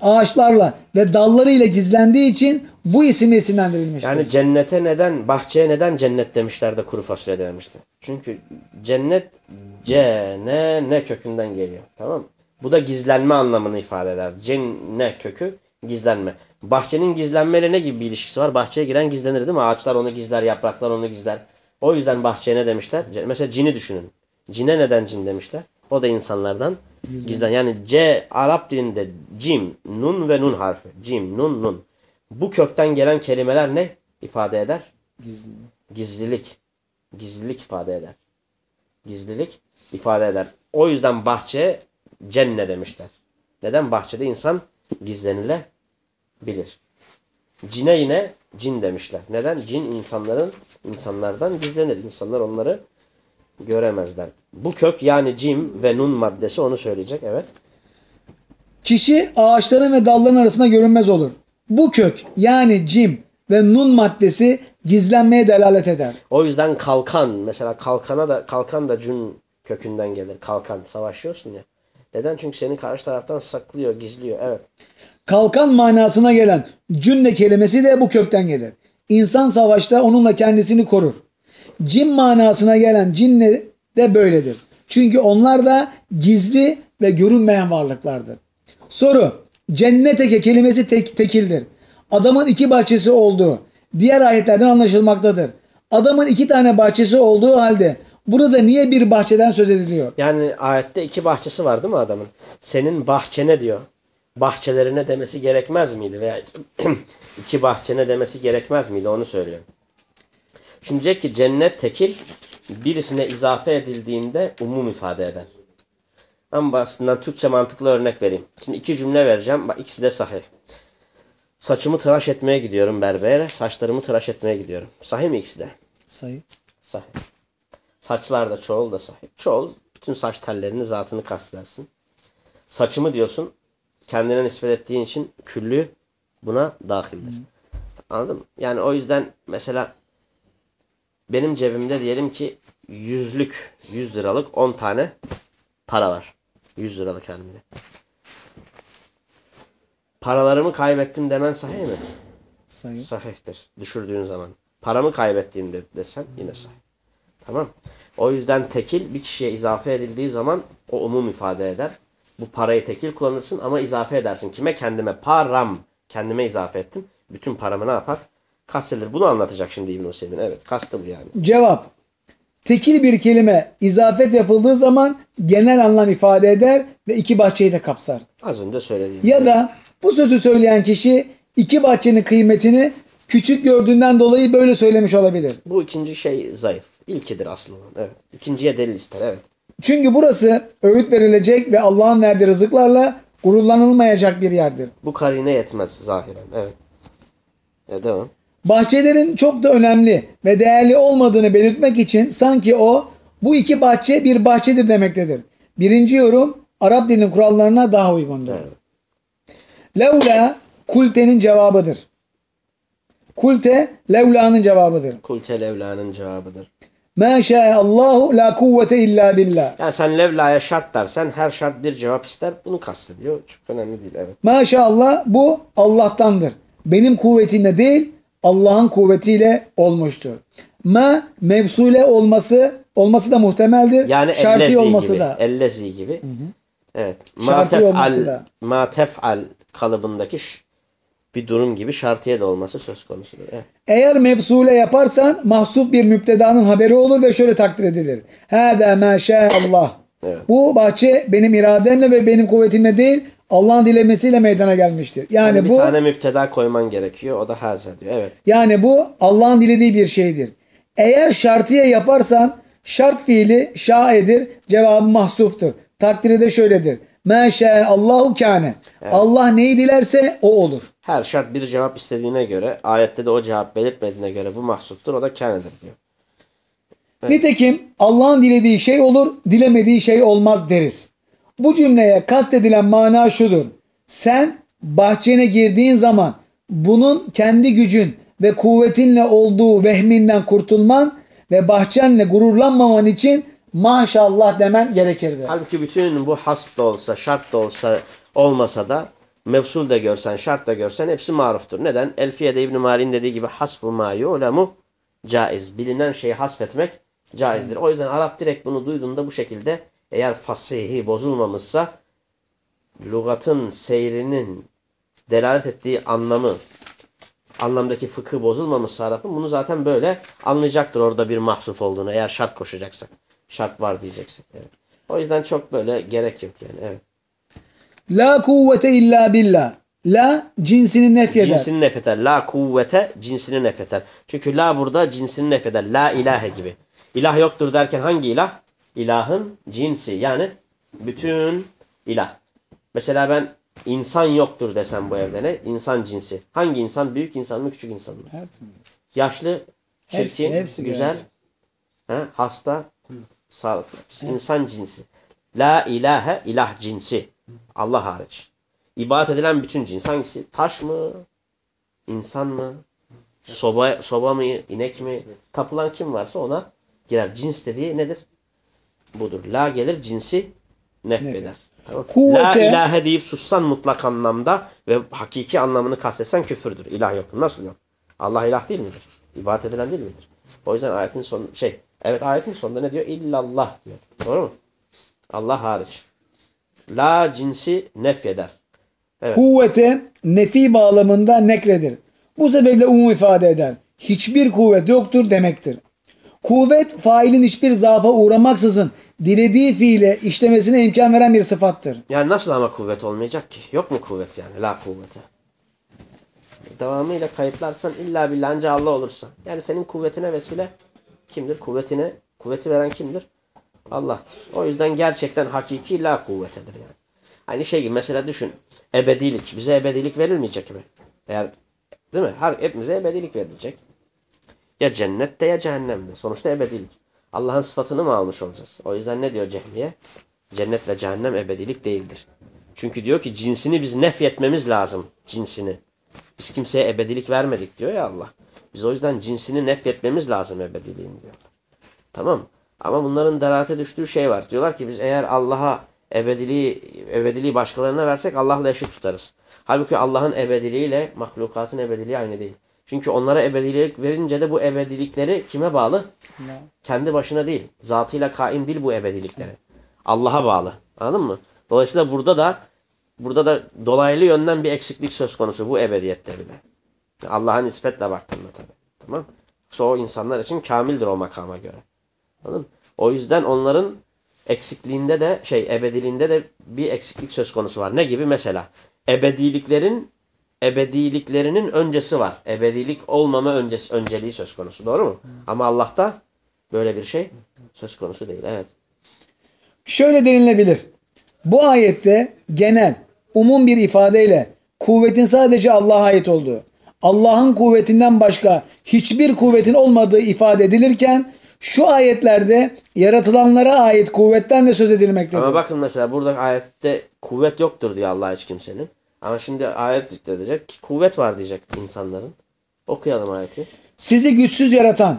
ağaçlarla ve dallarıyla gizlendiği için bu isimle isimlendirilmiştir. Yani cennete neden, bahçeye neden cennet demişler de kuru fasulye demişler. Çünkü cennet C, N, ne kökünden geliyor. Tamam mı? Bu da gizlenme anlamını ifade eder. Cenne kökü gizlenme. Bahçenin gizlenmeyle ne gibi bir ilişkisi var? Bahçeye giren gizlenir değil mi? Ağaçlar onu gizler, yapraklar onu gizler. O yüzden bahçeye ne demişler? Mesela cini düşünün. Cine neden cin demişler? O da insanlardan gizlen. Yani C Arap dilinde cim, nun ve nun harfi. Cim, nun, nun. Bu kökten gelen kelimeler ne ifade eder? Gizli. Gizlilik. Gizlilik ifade eder. Gizlilik ifade eder. O yüzden bahçeye cenne demişler. Neden? Bahçede insan gizlenilebilir. Cine yine cin demişler. Neden? Cin insanların insanlardan gizlenir. İnsanlar onları göremezler. Bu kök yani cim ve nun maddesi onu söyleyecek. Evet. Kişi ağaçların ve dalların arasında görünmez olur. Bu kök yani cim ve nun maddesi gizlenmeye delalet eder. O yüzden kalkan mesela kalkana da kalkan da cün kökünden gelir. Kalkan savaşıyorsun ya. Neden? Çünkü seni karşı taraftan saklıyor, gizliyor. Evet. Kalkan manasına gelen cünne kelimesi de bu kökten gelir. İnsan savaşta onunla kendisini korur. Cin manasına gelen cinne de böyledir. Çünkü onlar da gizli ve görünmeyen varlıklardır. Soru. Cenneteke kelimesi tek, tekildir. Adamın iki bahçesi olduğu diğer ayetlerden anlaşılmaktadır. Adamın iki tane bahçesi olduğu halde burada niye bir bahçeden söz ediliyor? Yani ayette iki bahçesi var değil mi adamın? Senin bahçene diyor. Bahçelerine demesi gerekmez miydi? Veya iki bahçene demesi gerekmez miydi? Onu söylüyor. Şimdi diyecek ki cennet tekil birisine izafe edildiğinde umum ifade eder. En basitinden Türkçe mantıklı örnek vereyim. Şimdi iki cümle vereceğim. Bak ikisi de sahih. Saçımı tıraş etmeye gidiyorum berbere. Saçlarımı tıraş etmeye gidiyorum. Sahih mi ikisi de? Sayı. Sahih. Saçlar da çoğul da sahih. Çoğul bütün saç tellerini zatını kastedersin. Saçımı diyorsun kendine nispet ettiğin için küllü buna dahildir. Anladın mı? Yani o yüzden mesela benim cebimde diyelim ki yüzlük, 100 liralık 10 tane para var. 100 liralık halinde. Paralarımı kaybettim demen sahih mi? Sayı. Sahihtir. Düşürdüğün zaman. Paramı kaybettiğinde desen yine sahih. Tamam. O yüzden tekil bir kişiye izafe edildiği zaman o umum ifade eder. Bu parayı tekil kullanırsın ama izafe edersin. Kime? Kendime. Param. Kendime izafe ettim. Bütün paramı ne yapar? Kastedilir. Bunu anlatacak şimdi İbn Hüseyin. Evet. Kastı bu yani. Cevap. Tekil bir kelime izafet yapıldığı zaman genel anlam ifade eder ve iki bahçeyi de kapsar. Az önce söylediğim. Ya da bu sözü söyleyen kişi iki bahçenin kıymetini küçük gördüğünden dolayı böyle söylemiş olabilir. Bu ikinci şey zayıf. İlkidir aslında. Evet. İkinciye delil ister. Evet. Çünkü burası öğüt verilecek ve Allah'ın verdiği rızıklarla gururlanılmayacak bir yerdir. Bu karine yetmez zahiren. Evet. Ya devam. Bahçelerin çok da önemli ve değerli olmadığını belirtmek için sanki o bu iki bahçe bir bahçedir demektedir. Birinci yorum Arap dilinin kurallarına daha uygundur. Evet. Levla kultenin cevabıdır. Kulte levla'nın cevabıdır. Kulte levla'nın cevabıdır. Ma Allahu la kuvvete illa billah. Yani sen levla'ya şart dersen her şart bir cevap ister. Bunu kastediyor. Çok önemli değil. Evet. Maşallah bu Allah'tandır. Benim kuvvetimle değil Allah'ın kuvvetiyle olmuştur. Ma mevsule olması olması da muhtemeldir. Yani Şartı olması gibi. da. Ellezi gibi. Evet. Ma Şartı olması tef'al, da. ma tef'al kalıbındaki bir durum gibi şartiye de olması söz konusudur. Evet. Eğer mevsule yaparsan mahsup bir müptedanın haberi olur ve şöyle takdir edilir. Hâdâ mâ Allah. Evet. Bu bahçe benim irademle ve benim kuvvetimle değil Allah'ın dilemesiyle meydana gelmiştir. Yani, Yani bir bu tane müpteda koyman gerekiyor. O da haza diyor. Evet. yani bu Allah'ın dilediği bir şeydir. Eğer şartiye yaparsan şart fiili şaedir, cevabı mahsuftur. Takdiri de şöyledir. Mâ Allahu kâne. Allah neyi dilerse o olur. Her şart bir cevap istediğine göre ayette de o cevap belirtmediğine göre bu mahsuftur. O da kânedir diyor. Nitekim Allah'ın dilediği şey olur, dilemediği şey olmaz deriz. Bu cümleye kastedilen mana şudur. Sen bahçene girdiğin zaman bunun kendi gücün ve kuvvetinle olduğu vehminden kurtulman ve bahçenle gururlanmaman için maşallah demen gerekirdi. Halbuki bütün bu hasp da olsa, şart da olsa, olmasa da mevsul de görsen, şart da görsen hepsi maruftur. Neden? Elfiye'de İbn-i Mali'nin dediği gibi hasfu ma yu'lemu caiz. Bilinen şeyi hasfetmek caizdir. O yüzden Arap direkt bunu duyduğunda bu şekilde eğer fasihi bozulmamışsa lügatın seyrinin delalet ettiği anlamı anlamdaki fıkı bozulmamışsa Arap'ın bunu zaten böyle anlayacaktır orada bir mahsuf olduğunu eğer şart koşacaksak. Şart var diyeceksek. Evet. O yüzden çok böyle gerek yok yani. Evet. La kuvvete illa billah. La cinsini nefyeder. Cinsini nefeder. La kuvvete cinsini nefeder. Çünkü la burada cinsini nefeder. La ilahe gibi. İlah yoktur derken hangi ilah? İlahın cinsi. Yani bütün ilah. Mesela ben insan yoktur desem bu evde ne? İnsan cinsi. Hangi insan? Büyük insan mı? Küçük insan mı? Her türlü. Yaşlı, Hepsi, çirkin, hepsi güzel, gerçek. he, hasta, sağlıklı. İnsan cinsi. La ilahe ilah cinsi. Allah hariç. İbadet edilen bütün cins hangisi? Taş mı? İnsan mı? Soba, soba mı? inek mi? Tapılan kim varsa ona girer. Cins dediği nedir? Budur. La gelir cinsi nefreder. Tamam. La Kuvvete- ilahe deyip sussan mutlak anlamda ve hakiki anlamını kastetsen küfürdür. İlah yok. Nasıl yok? Allah ilah değil midir? İbadet edilen değil midir? O yüzden ayetin son şey evet ayetin sonunda ne diyor? İllallah diyor. Doğru mu? Allah hariç. La cinsi nefyeder. Kuvvete nefi bağlamında nekredir. Bu sebeple umum ifade eder. Hiçbir kuvvet yoktur demektir. Kuvvet failin hiçbir zaafa uğramaksızın dilediği fiile işlemesine imkan veren bir sıfattır. Yani nasıl ama kuvvet olmayacak ki? Yok mu kuvvet yani? La kuvvete. devamıyla kayıtlarsan illa billah Allah olursa. Yani senin kuvvetine vesile kimdir? Kuvvetine, kuvveti veren kimdir? Allah'tır. O yüzden gerçekten hakiki la kuvvetedir yani. Aynı şey gibi mesela düşün. Ebedilik. Bize ebedilik verilmeyecek mi? Eğer değil mi? Her, hepimize ebedilik verilecek. Ya cennette ya cehennemde. Sonuçta ebedilik. Allah'ın sıfatını mı almış olacağız? O yüzden ne diyor Cehmiye? Cennet ve cehennem ebedilik değildir. Çünkü diyor ki cinsini biz nefyetmemiz lazım. Cinsini. Biz kimseye ebedilik vermedik diyor ya Allah. Biz o yüzden cinsini nefyetmemiz lazım ebediliğin diyor. Tamam. Ama bunların derate düştüğü şey var. Diyorlar ki biz eğer Allah'a ebediliği, ebediliği başkalarına versek Allah'la eşit tutarız. Halbuki Allah'ın ebediliğiyle mahlukatın ebediliği aynı değil. Çünkü onlara ebedilik verince de bu ebedilikleri kime bağlı? Kendi başına değil. Zatıyla kaim değil bu ebedilikleri. Allah'a bağlı. Anladın mı? Dolayısıyla burada da burada da dolaylı yönden bir eksiklik söz konusu bu ebediyette bile. Allah'a nispetle baktığında tabii. Tamam? O insanlar için kamildir o makama göre. Anladın? O yüzden onların eksikliğinde de şey ebediliğinde de bir eksiklik söz konusu var. Ne gibi? Mesela ebediliklerin ebediliklerinin öncesi var. Ebedilik olmama öncesi, önceliği söz konusu. Doğru mu? Ama Allah'ta böyle bir şey söz konusu değil. Evet. Şöyle denilebilir. Bu ayette genel, umum bir ifadeyle kuvvetin sadece Allah'a ait olduğu, Allah'ın kuvvetinden başka hiçbir kuvvetin olmadığı ifade edilirken şu ayetlerde yaratılanlara ait kuvvetten de söz edilmektedir. Ama bakın mesela burada ayette kuvvet yoktur diyor Allah hiç kimsenin. Ama şimdi ayet zikredecek ki kuvvet var diyecek insanların. Okuyalım ayeti. Sizi güçsüz yaratan,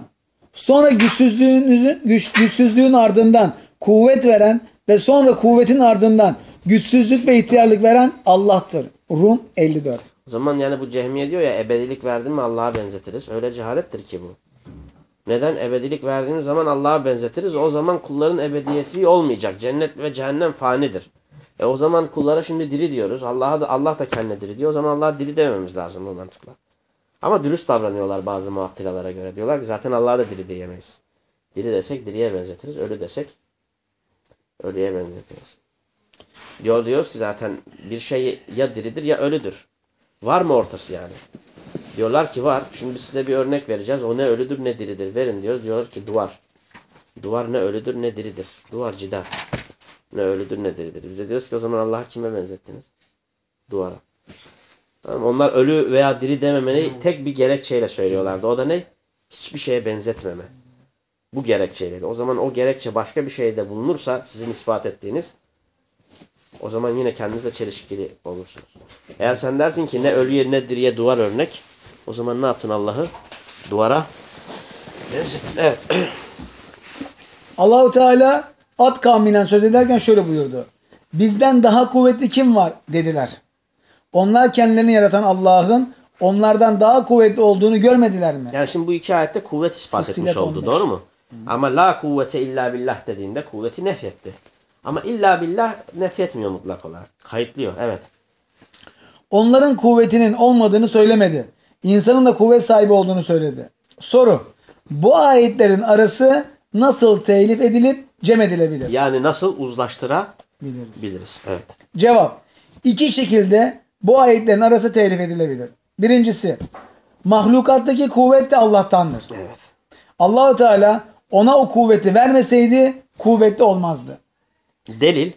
sonra güçsüzlüğünüzün güç, güçsüzlüğün ardından kuvvet veren ve sonra kuvvetin ardından güçsüzlük ve ihtiyarlık veren Allah'tır. Rum 54. O zaman yani bu cehmiye diyor ya ebedilik verdin mi Allah'a benzetiriz. Öyle cehalettir ki bu. Neden? Ebedilik verdiğimiz zaman Allah'a benzetiriz. O zaman kulların ebediyeti olmayacak. Cennet ve cehennem fanidir. E o zaman kullara şimdi diri diyoruz. Allah'a da Allah da kendine diri diyor. O zaman Allah'a diri dememiz lazım bu mantıkla. Ama dürüst davranıyorlar bazı muattilalara göre. Diyorlar ki zaten Allah'a da diri diyemeyiz. Diri desek diriye benzetiriz. Ölü desek ölüye benzetiriz. Diyor diyoruz ki zaten bir şey ya diridir ya ölüdür. Var mı ortası yani? Diyorlar ki var. Şimdi size bir örnek vereceğiz. O ne ölüdür ne diridir. Verin diyoruz. Diyorlar ki duvar. Duvar ne ölüdür ne diridir. Duvar cidar. Ne ölüdür ne diridir. Biz de diyoruz ki o zaman Allah'ı kime benzettiniz? Duvara. Tamam, onlar ölü veya diri dememeni tek bir gerekçeyle söylüyorlardı. O da ne? Hiçbir şeye benzetmeme. Bu gerekçeyle. O zaman o gerekçe başka bir şeyde bulunursa sizin ispat ettiğiniz o zaman yine kendinize çelişkili olursunuz. Eğer sen dersin ki ne ölüye ne diriye duvar örnek o zaman ne yaptın Allah'ı? Duvara. Evet. Allahu Teala Ad kavminden söz ederken şöyle buyurdu. Bizden daha kuvvetli kim var dediler. Onlar kendilerini yaratan Allah'ın onlardan daha kuvvetli olduğunu görmediler mi? Yani şimdi bu iki ayette kuvvet ispat Fussilet etmiş oldu. 15. Doğru mu? Ama la kuvvete illa billah dediğinde kuvveti nefyetti. Ama illa billah nefyetmiyor mutlak olarak. Kayıtlıyor. Evet. Onların kuvvetinin olmadığını söylemedi. İnsanın da kuvvet sahibi olduğunu söyledi. Soru. Bu ayetlerin arası nasıl telif edilip cem edilebilir? Yani nasıl uzlaştırabiliriz? Biliriz. Evet. Cevap. İki şekilde bu ayetlerin arası telif edilebilir. Birincisi, mahlukattaki kuvvet de Allah'tandır. Evet. Allahu Teala ona o kuvveti vermeseydi kuvvetli olmazdı. Delil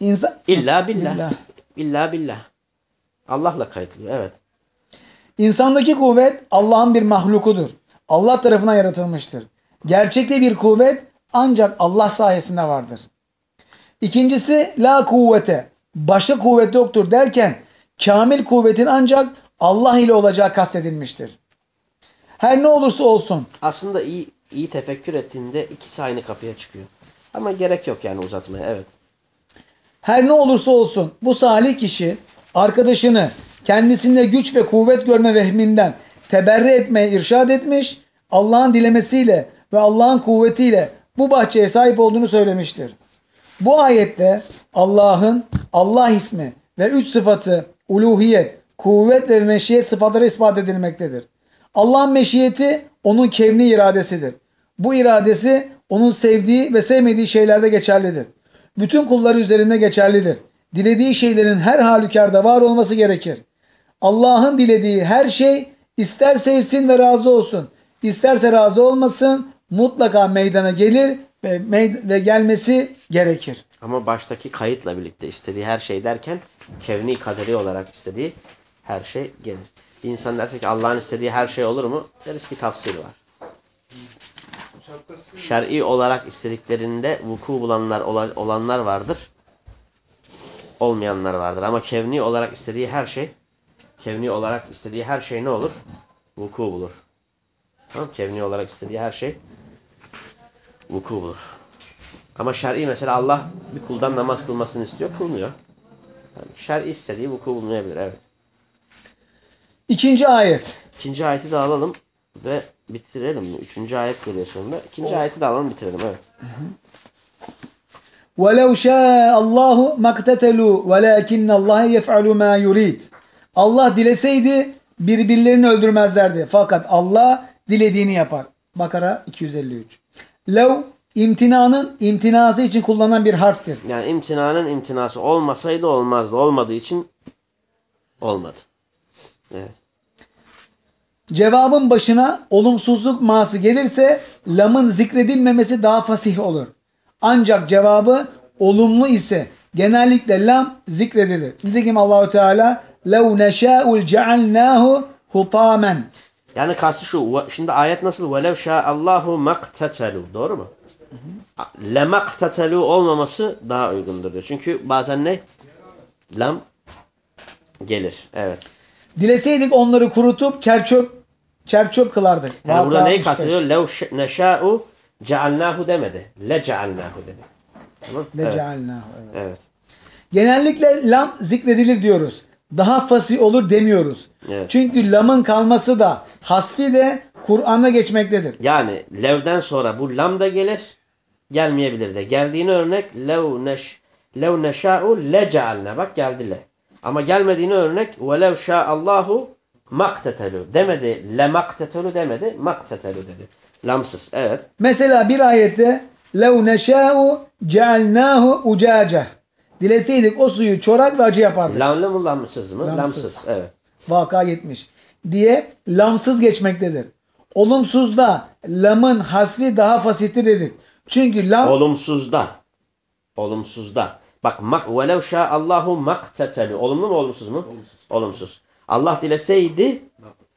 İnsan illa billah. Billah. İlla billah. Allah'la kayıtlıyor. Evet. İnsandaki kuvvet Allah'ın bir mahlukudur. Allah tarafından yaratılmıştır. Gerçekte bir kuvvet ancak Allah sayesinde vardır. İkincisi la kuvvete. Başka kuvvet yoktur derken kamil kuvvetin ancak Allah ile olacağı kastedilmiştir. Her ne olursa olsun Aslında iyi iyi tefekkür ettiğinde ikisi aynı kapıya çıkıyor. Ama gerek yok yani uzatmaya. Evet. Her ne olursa olsun bu salih kişi arkadaşını kendisinde güç ve kuvvet görme vehminden teberri etmeye irşad etmiş, Allah'ın dilemesiyle ve Allah'ın kuvvetiyle bu bahçeye sahip olduğunu söylemiştir. Bu ayette Allah'ın Allah ismi ve üç sıfatı uluhiyet, kuvvet ve meşiyet sıfatları ispat edilmektedir. Allah'ın meşiyeti onun kevni iradesidir. Bu iradesi onun sevdiği ve sevmediği şeylerde geçerlidir. Bütün kulları üzerinde geçerlidir. Dilediği şeylerin her halükarda var olması gerekir. Allah'ın dilediği her şey ister sevsin ve razı olsun, isterse razı olmasın mutlaka meydana gelir ve, meyd- ve gelmesi gerekir. Ama baştaki kayıtla birlikte istediği her şey derken kevni kaderi olarak istediği her şey gelir. Bir insan derse ki Allah'ın istediği her şey olur mu? Deriz ki tafsir var. Şer'i olarak istediklerinde vuku bulanlar ola- olanlar vardır. Olmayanlar vardır. Ama kevni olarak istediği her şey kevni olarak istediği her şey ne olur? Vuku bulur. Tamam Kevni olarak istediği her şey vuku bulur. Ama şer'i mesela Allah bir kuldan namaz kılmasını istiyor, kılmıyor. Yani şer'i istediği vuku bulmayabilir, evet. İkinci ayet. İkinci ayeti de alalım ve bitirelim mi? Üçüncü ayet geliyor sonunda. İkinci ayeti de alalım bitirelim, evet. وَلَوْ شَاءَ اللّٰهُ مَقْتَتَلُوا وَلَاكِنَّ اللّٰهَ يَفْعَلُ مَا يُرِيدُ Allah dileseydi birbirlerini öldürmezlerdi. Fakat Allah dilediğini yapar. Bakara 253. Lev imtinanın imtinası için kullanılan bir harftir. Yani imtinanın imtinası olmasaydı olmazdı. Olmadığı için olmadı. Evet. Cevabın başına olumsuzluk ması gelirse lamın zikredilmemesi daha fasih olur. Ancak cevabı olumlu ise genellikle lam zikredilir. Nitekim Allahu Teala lev neşâ'ul cealnâhu hutamen. Yani kastı şu. Şimdi ayet nasıl? Velev şâallahu maktetelu. Doğru mu? Lemaktetelu olmaması daha uygundur diyor. Çünkü bazen ne? Lam gelir. Evet. Dileseydik onları kurutup çerçöp çerçöp kılardık. Yani burada Vaka neyi 65. kastediyor? Lev neşâ'u cealnâhu demedi. Le cealnâhu dedi. Tamam? De Evet. cealnâhu, evet. evet. Genellikle lam zikredilir diyoruz. Daha fasih olur demiyoruz. Evet. Çünkü lamın kalması da hasfi de Kur'an'da geçmektedir. Yani levden sonra bu lam da gelir. Gelmeyebilir de. Geldiğini örnek lev neş lev neşâ'u le cealnâ. Bak geldi le. Ama gelmediğini örnek ve lev şâallahu maktetelu. Demedi. Le maktetelu demedi. Maktetelu dedi. Lamsız. Evet. Mesela bir ayette lev neşâ'u cealnâhu ucâce. Dileseydik o suyu çorak ve acı yapardık. Lamlı mı lamsız mı? Lamsız. Lamsız. Evet. Vaka 70. Diye lamsız geçmektedir. Olumsuzda lamın hasfi daha fasihtir dedik. Çünkü lam Olumsuzda. Olumsuzda. Bak mak velev şâallahu maktetelu. Olumlu mu olumsuz mu? Olumsuz. Olumsuz. Allah dileseydi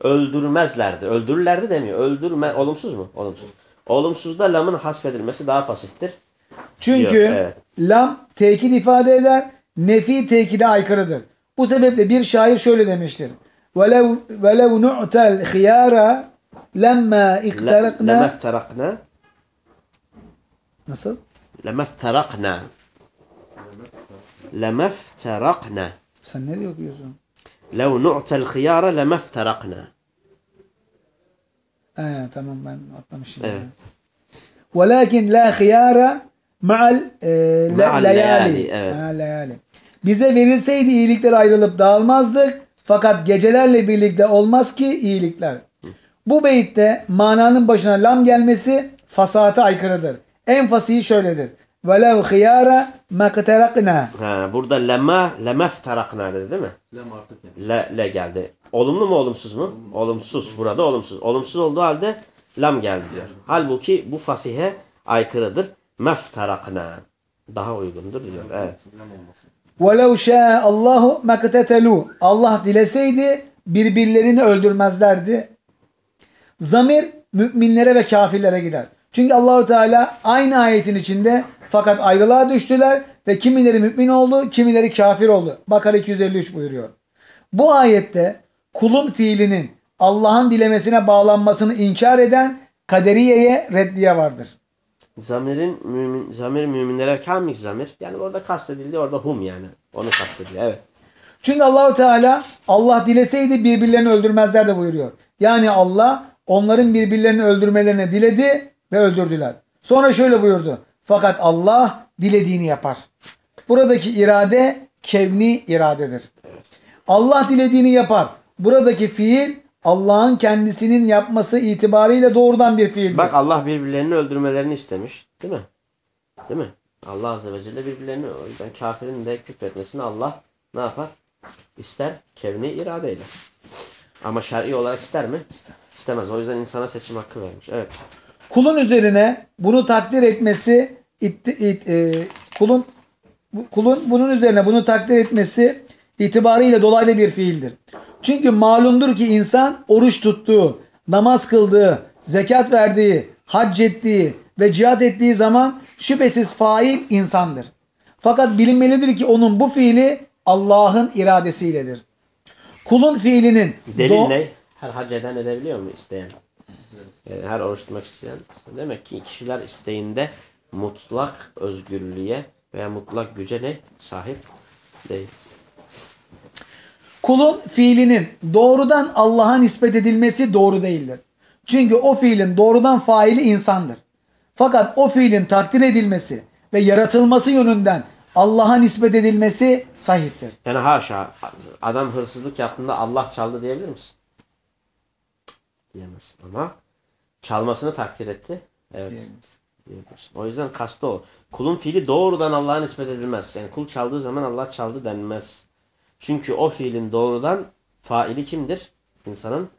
öldürmezlerdi. Öldürürlerdi demiyor. Öldürme olumsuz mu? Olumsuz. Olumsuzda lamın hasfedilmesi daha fasittir. Çünkü Diyor, evet. lam tekit ifade eder, nefi tekide aykırıdır. Bu sebeple bir şair şöyle demiştir. وَلَوْ وَلَوْ نُعْتَ الْخِيَارَ لَمَّا اِخْتَرَقْنَا Lemefterakna. Nasıl? Lemefterakna. Lemefterakna. Sen nereye okuyorsun? Lev nu'tel hıyara lemefterakna. He, tamam ben atlamışım. Evet. وَلَكِنْ لَا خِيَارَ مَعَ Ma'al leyali. leyali, evet. leyali. Bize verilseydi iyilikler ayrılıp dağılmazdık. Fakat gecelerle birlikte olmaz ki iyilikler. Bu beyitte mananın başına lam gelmesi fasahata aykırıdır. En fasihi şöyledir. وَلَوْ خِيَارَ مَقْتَرَقْنَا Ha, burada lema lemefterakna dedi değil mi? Lem artık yani. Le, le geldi. Olumlu mu olumsuz mu? Olumsuz. Burada olumsuz. Olumsuz olduğu halde lam geldi diyor. Halbuki bu fasihe aykırıdır. Mefterakna. Daha uygundur diyor. Evet. Lem olmasın. وَلَوْ شَاءَ اللّٰهُ مَقْتَتَلُوا Allah dileseydi birbirlerini öldürmezlerdi. Zamir müminlere ve kafirlere gider. Çünkü Allahu Teala aynı ayetin içinde fakat ayrılığa düştüler ve kimileri mümin oldu, kimileri kafir oldu. Bakara 253 buyuruyor. Bu ayette kulun fiilinin Allah'ın dilemesine bağlanmasını inkar eden kaderiyeye reddiye vardır. Zamirin mümin, zamir müminlere kamik zamir. Yani orada kastedildi orada hum yani. Onu kastediyor. Evet. Çünkü Allahu Teala Allah dileseydi birbirlerini öldürmezler de buyuruyor. Yani Allah onların birbirlerini öldürmelerini diledi ve öldürdüler. Sonra şöyle buyurdu. Fakat Allah dilediğini yapar. Buradaki irade kevni iradedir. Allah dilediğini yapar. Buradaki fiil Allah'ın kendisinin yapması itibariyle doğrudan bir fiildir. Bak Allah birbirlerini öldürmelerini istemiş. Değil mi? Değil mi? Allah Azze ve Celle birbirlerini o yüzden kafirin de küfretmesini Allah ne yapar? İster kevni iradeyle. Ama şer'i olarak ister mi? İster. İstemez. O yüzden insana seçim hakkı vermiş. Evet. Kulun üzerine bunu takdir etmesi itti, it- e, kulun kulun bunun üzerine bunu takdir etmesi itibarıyla dolaylı bir fiildir. Çünkü malumdur ki insan oruç tuttuğu, namaz kıldığı, zekat verdiği, hac ettiği ve cihat ettiği zaman şüphesiz fail insandır. Fakat bilinmelidir ki onun bu fiili Allah'ın iradesiyledir. Kulun fiilinin Delil ne? Her hac eden edebiliyor mu isteyen? Yani her oruç tutmak isteyen. Demek ki kişiler isteğinde mutlak özgürlüğe veya mutlak güce ne? Sahip değil. Kulun fiilinin doğrudan Allah'a nispet edilmesi doğru değildir. Çünkü o fiilin doğrudan faili insandır. Fakat o fiilin takdir edilmesi ve yaratılması yönünden Allah'a nispet edilmesi sahiptir. Yani haşa adam hırsızlık yaptığında Allah çaldı diyebilir misin? Cık, Diyemezsin ama çalmasını takdir etti. Evet. O yüzden kastı o. Kulun fiili doğrudan Allah'a nispet edilmez. Yani kul çaldığı zaman Allah çaldı denmez. Çünkü o fiilin doğrudan faili kimdir? İnsanın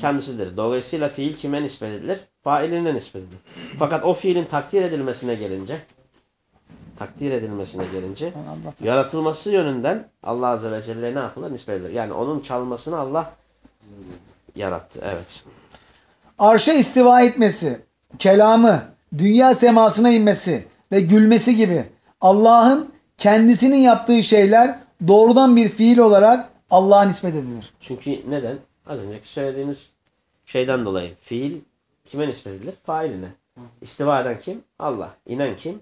kendisidir. Dolayısıyla fiil kime nispet edilir? Failine nispet edilir. Fakat o fiilin takdir edilmesine gelince takdir edilmesine gelince yaratılması yönünden Allah Azze ve Celle ne yapılır? Nispet edilir. Yani onun çalmasını Allah yarattı. Evet. Arşa istiva etmesi, kelamı, dünya semasına inmesi ve gülmesi gibi Allah'ın kendisinin yaptığı şeyler doğrudan bir fiil olarak Allah'a nispet edilir. Çünkü neden? Az önceki söylediğimiz şeyden dolayı fiil kime nispet edilir? Failine. İstiva eden kim? Allah. İnen kim?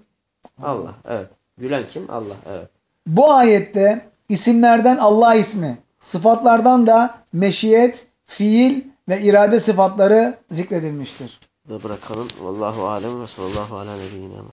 Allah. Evet. Gülen kim? Allah. Evet. Bu ayette isimlerden Allah ismi, sıfatlardan da meşiyet, fiil ve irade sıfatları zikredilmiştir. Burada bırakalım. Vallahu alem ve sallallahu ala nebiyyina.